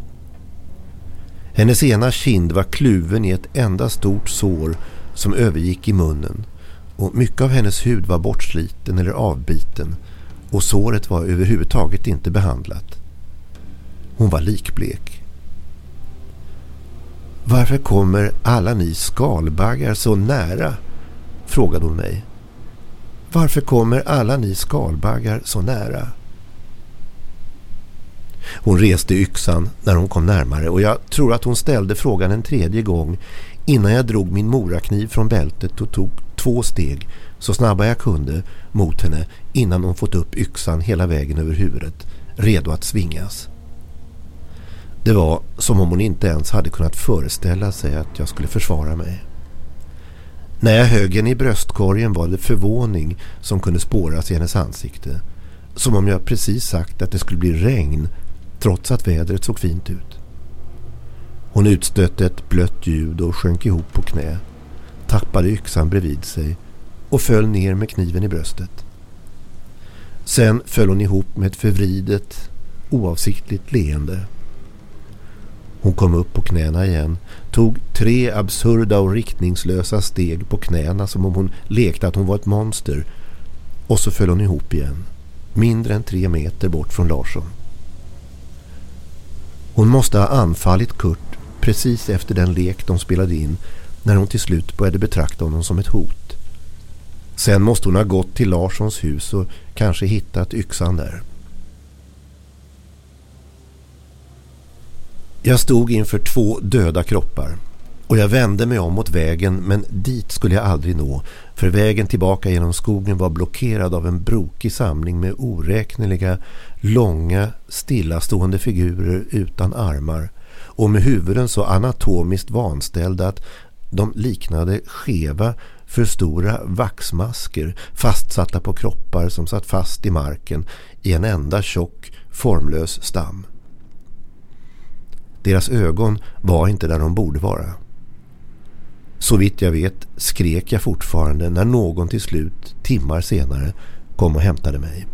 Hennes ena kind var kluven i ett enda stort sår som övergick i munnen och mycket av hennes hud var bortsliten eller avbiten och såret var överhuvudtaget inte behandlat. Hon var likblek. Varför kommer alla ni skalbaggar så nära? frågade hon mig. Varför kommer alla ni skalbaggar så nära? Hon reste yxan när hon kom närmare och jag tror att hon ställde frågan en tredje gång innan jag drog min morakniv från bältet och tog två steg så snabba jag kunde mot henne innan hon fått upp yxan hela vägen över huvudet, redo att svingas. Det var som om hon inte ens hade kunnat föreställa sig att jag skulle försvara mig. När jag högg henne i bröstkorgen var det förvåning som kunde spåras i hennes ansikte. Som om jag precis sagt att det skulle bli regn trots att vädret såg fint ut. Hon utstötte ett blött ljud och sjönk ihop på knä, tappade yxan bredvid sig och föll ner med kniven i bröstet. Sen föll hon ihop med ett förvridet, oavsiktligt leende. Hon kom upp på knäna igen, tog tre absurda och riktningslösa steg på knäna som om hon lekte att hon var ett monster och så föll hon ihop igen, mindre än tre meter bort från Larsson. Hon måste ha anfallit Kurt precis efter den lek de spelade in när hon till slut började betrakta honom som ett hot. Sen måste hon ha gått till Larssons hus och kanske hittat yxan där. Jag stod inför två döda kroppar och jag vände mig om mot vägen men dit skulle jag aldrig nå för vägen tillbaka genom skogen var blockerad av en brokig samling med oräkneliga, långa, stillastående figurer utan armar och med huvuden så anatomiskt vanställda att de liknade skeva, för stora vaxmasker fastsatta på kroppar som satt fast i marken i en enda tjock, formlös stam. Deras ögon var inte där de borde vara. Så vitt jag vet skrek jag fortfarande när någon till slut, timmar senare, kom och hämtade mig.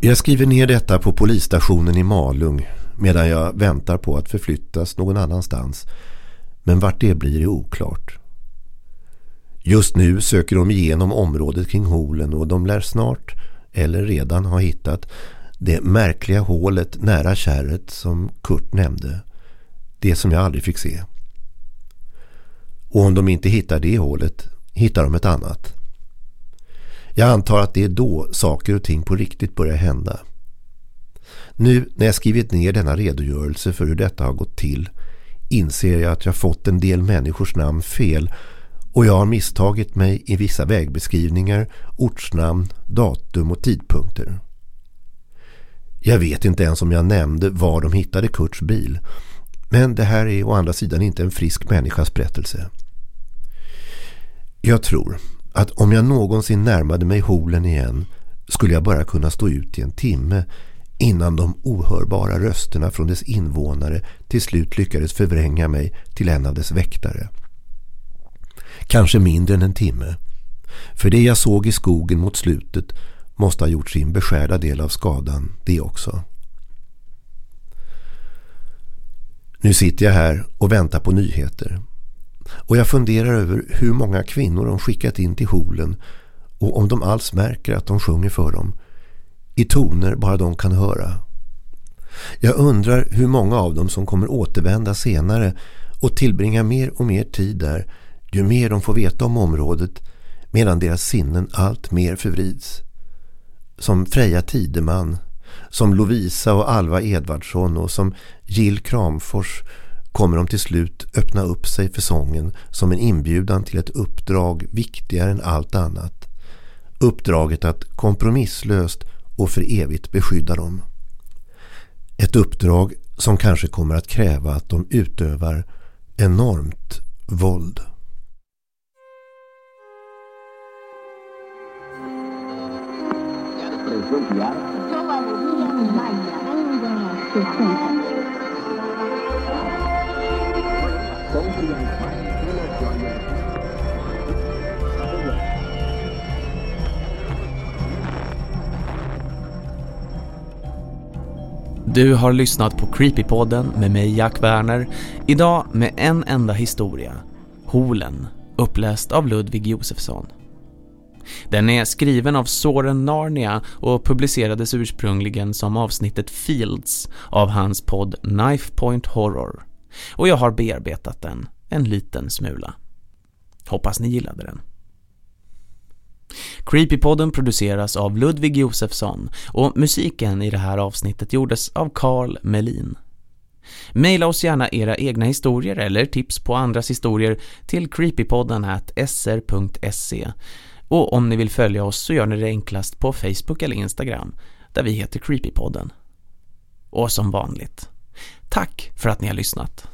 Jag skriver ner detta på polisstationen i Malung medan jag väntar på att förflyttas någon annanstans. Men vart det blir är oklart. Just nu söker de igenom området kring holen och de lär snart, eller redan ha hittat, det märkliga hålet nära kärret som Kurt nämnde. Det som jag aldrig fick se. Och om de inte hittar det hålet hittar de ett annat. Jag antar att det är då saker och ting på riktigt börjar hända. Nu när jag skrivit ner denna redogörelse för hur detta har gått till inser jag att jag fått en del människors namn fel och jag har misstagit mig i vissa vägbeskrivningar, ortsnamn, datum och tidpunkter. Jag vet inte ens om jag nämnde var de hittade Kurts bil. Men det här är å andra sidan inte en frisk människas berättelse. Jag tror att om jag någonsin närmade mig holen igen skulle jag bara kunna stå ut i en timme innan de ohörbara rösterna från dess invånare till slut lyckades förvränga mig till en av dess väktare. Kanske mindre än en timme. För det jag såg i skogen mot slutet måste ha gjort sin beskärda del av skadan det också. Nu sitter jag här och väntar på nyheter. Och jag funderar över hur många kvinnor de skickat in till holen och om de alls märker att de sjunger för dem. I toner bara de kan höra. Jag undrar hur många av dem som kommer återvända senare och tillbringa mer och mer tid där ju mer de får veta om området medan deras sinnen allt mer förvrids. Som Freja Tideman, som Lovisa och Alva Edvardsson och som Jill Kramfors kommer de till slut öppna upp sig för sången som en inbjudan till ett uppdrag viktigare än allt annat. Uppdraget att kompromisslöst och för evigt beskydda dem. Ett uppdrag som kanske kommer att kräva att de utövar enormt våld. Mm. Du har lyssnat på Creepypodden med mig Jack Werner. Idag med en enda historia. Holen, uppläst av Ludvig Josefsson. Den är skriven av Soren Narnia och publicerades ursprungligen som avsnittet Fields av hans podd Knife Point Horror. Och jag har bearbetat den en liten smula. Hoppas ni gillade den. Creepypodden produceras av Ludvig Josefsson och musiken i det här avsnittet gjordes av Carl Melin. Maila oss gärna era egna historier eller tips på andras historier till creepypodden sr.se och om ni vill följa oss så gör ni det enklast på Facebook eller Instagram. där vi heter Creepypodden. Och som vanligt, tack för att ni har lyssnat.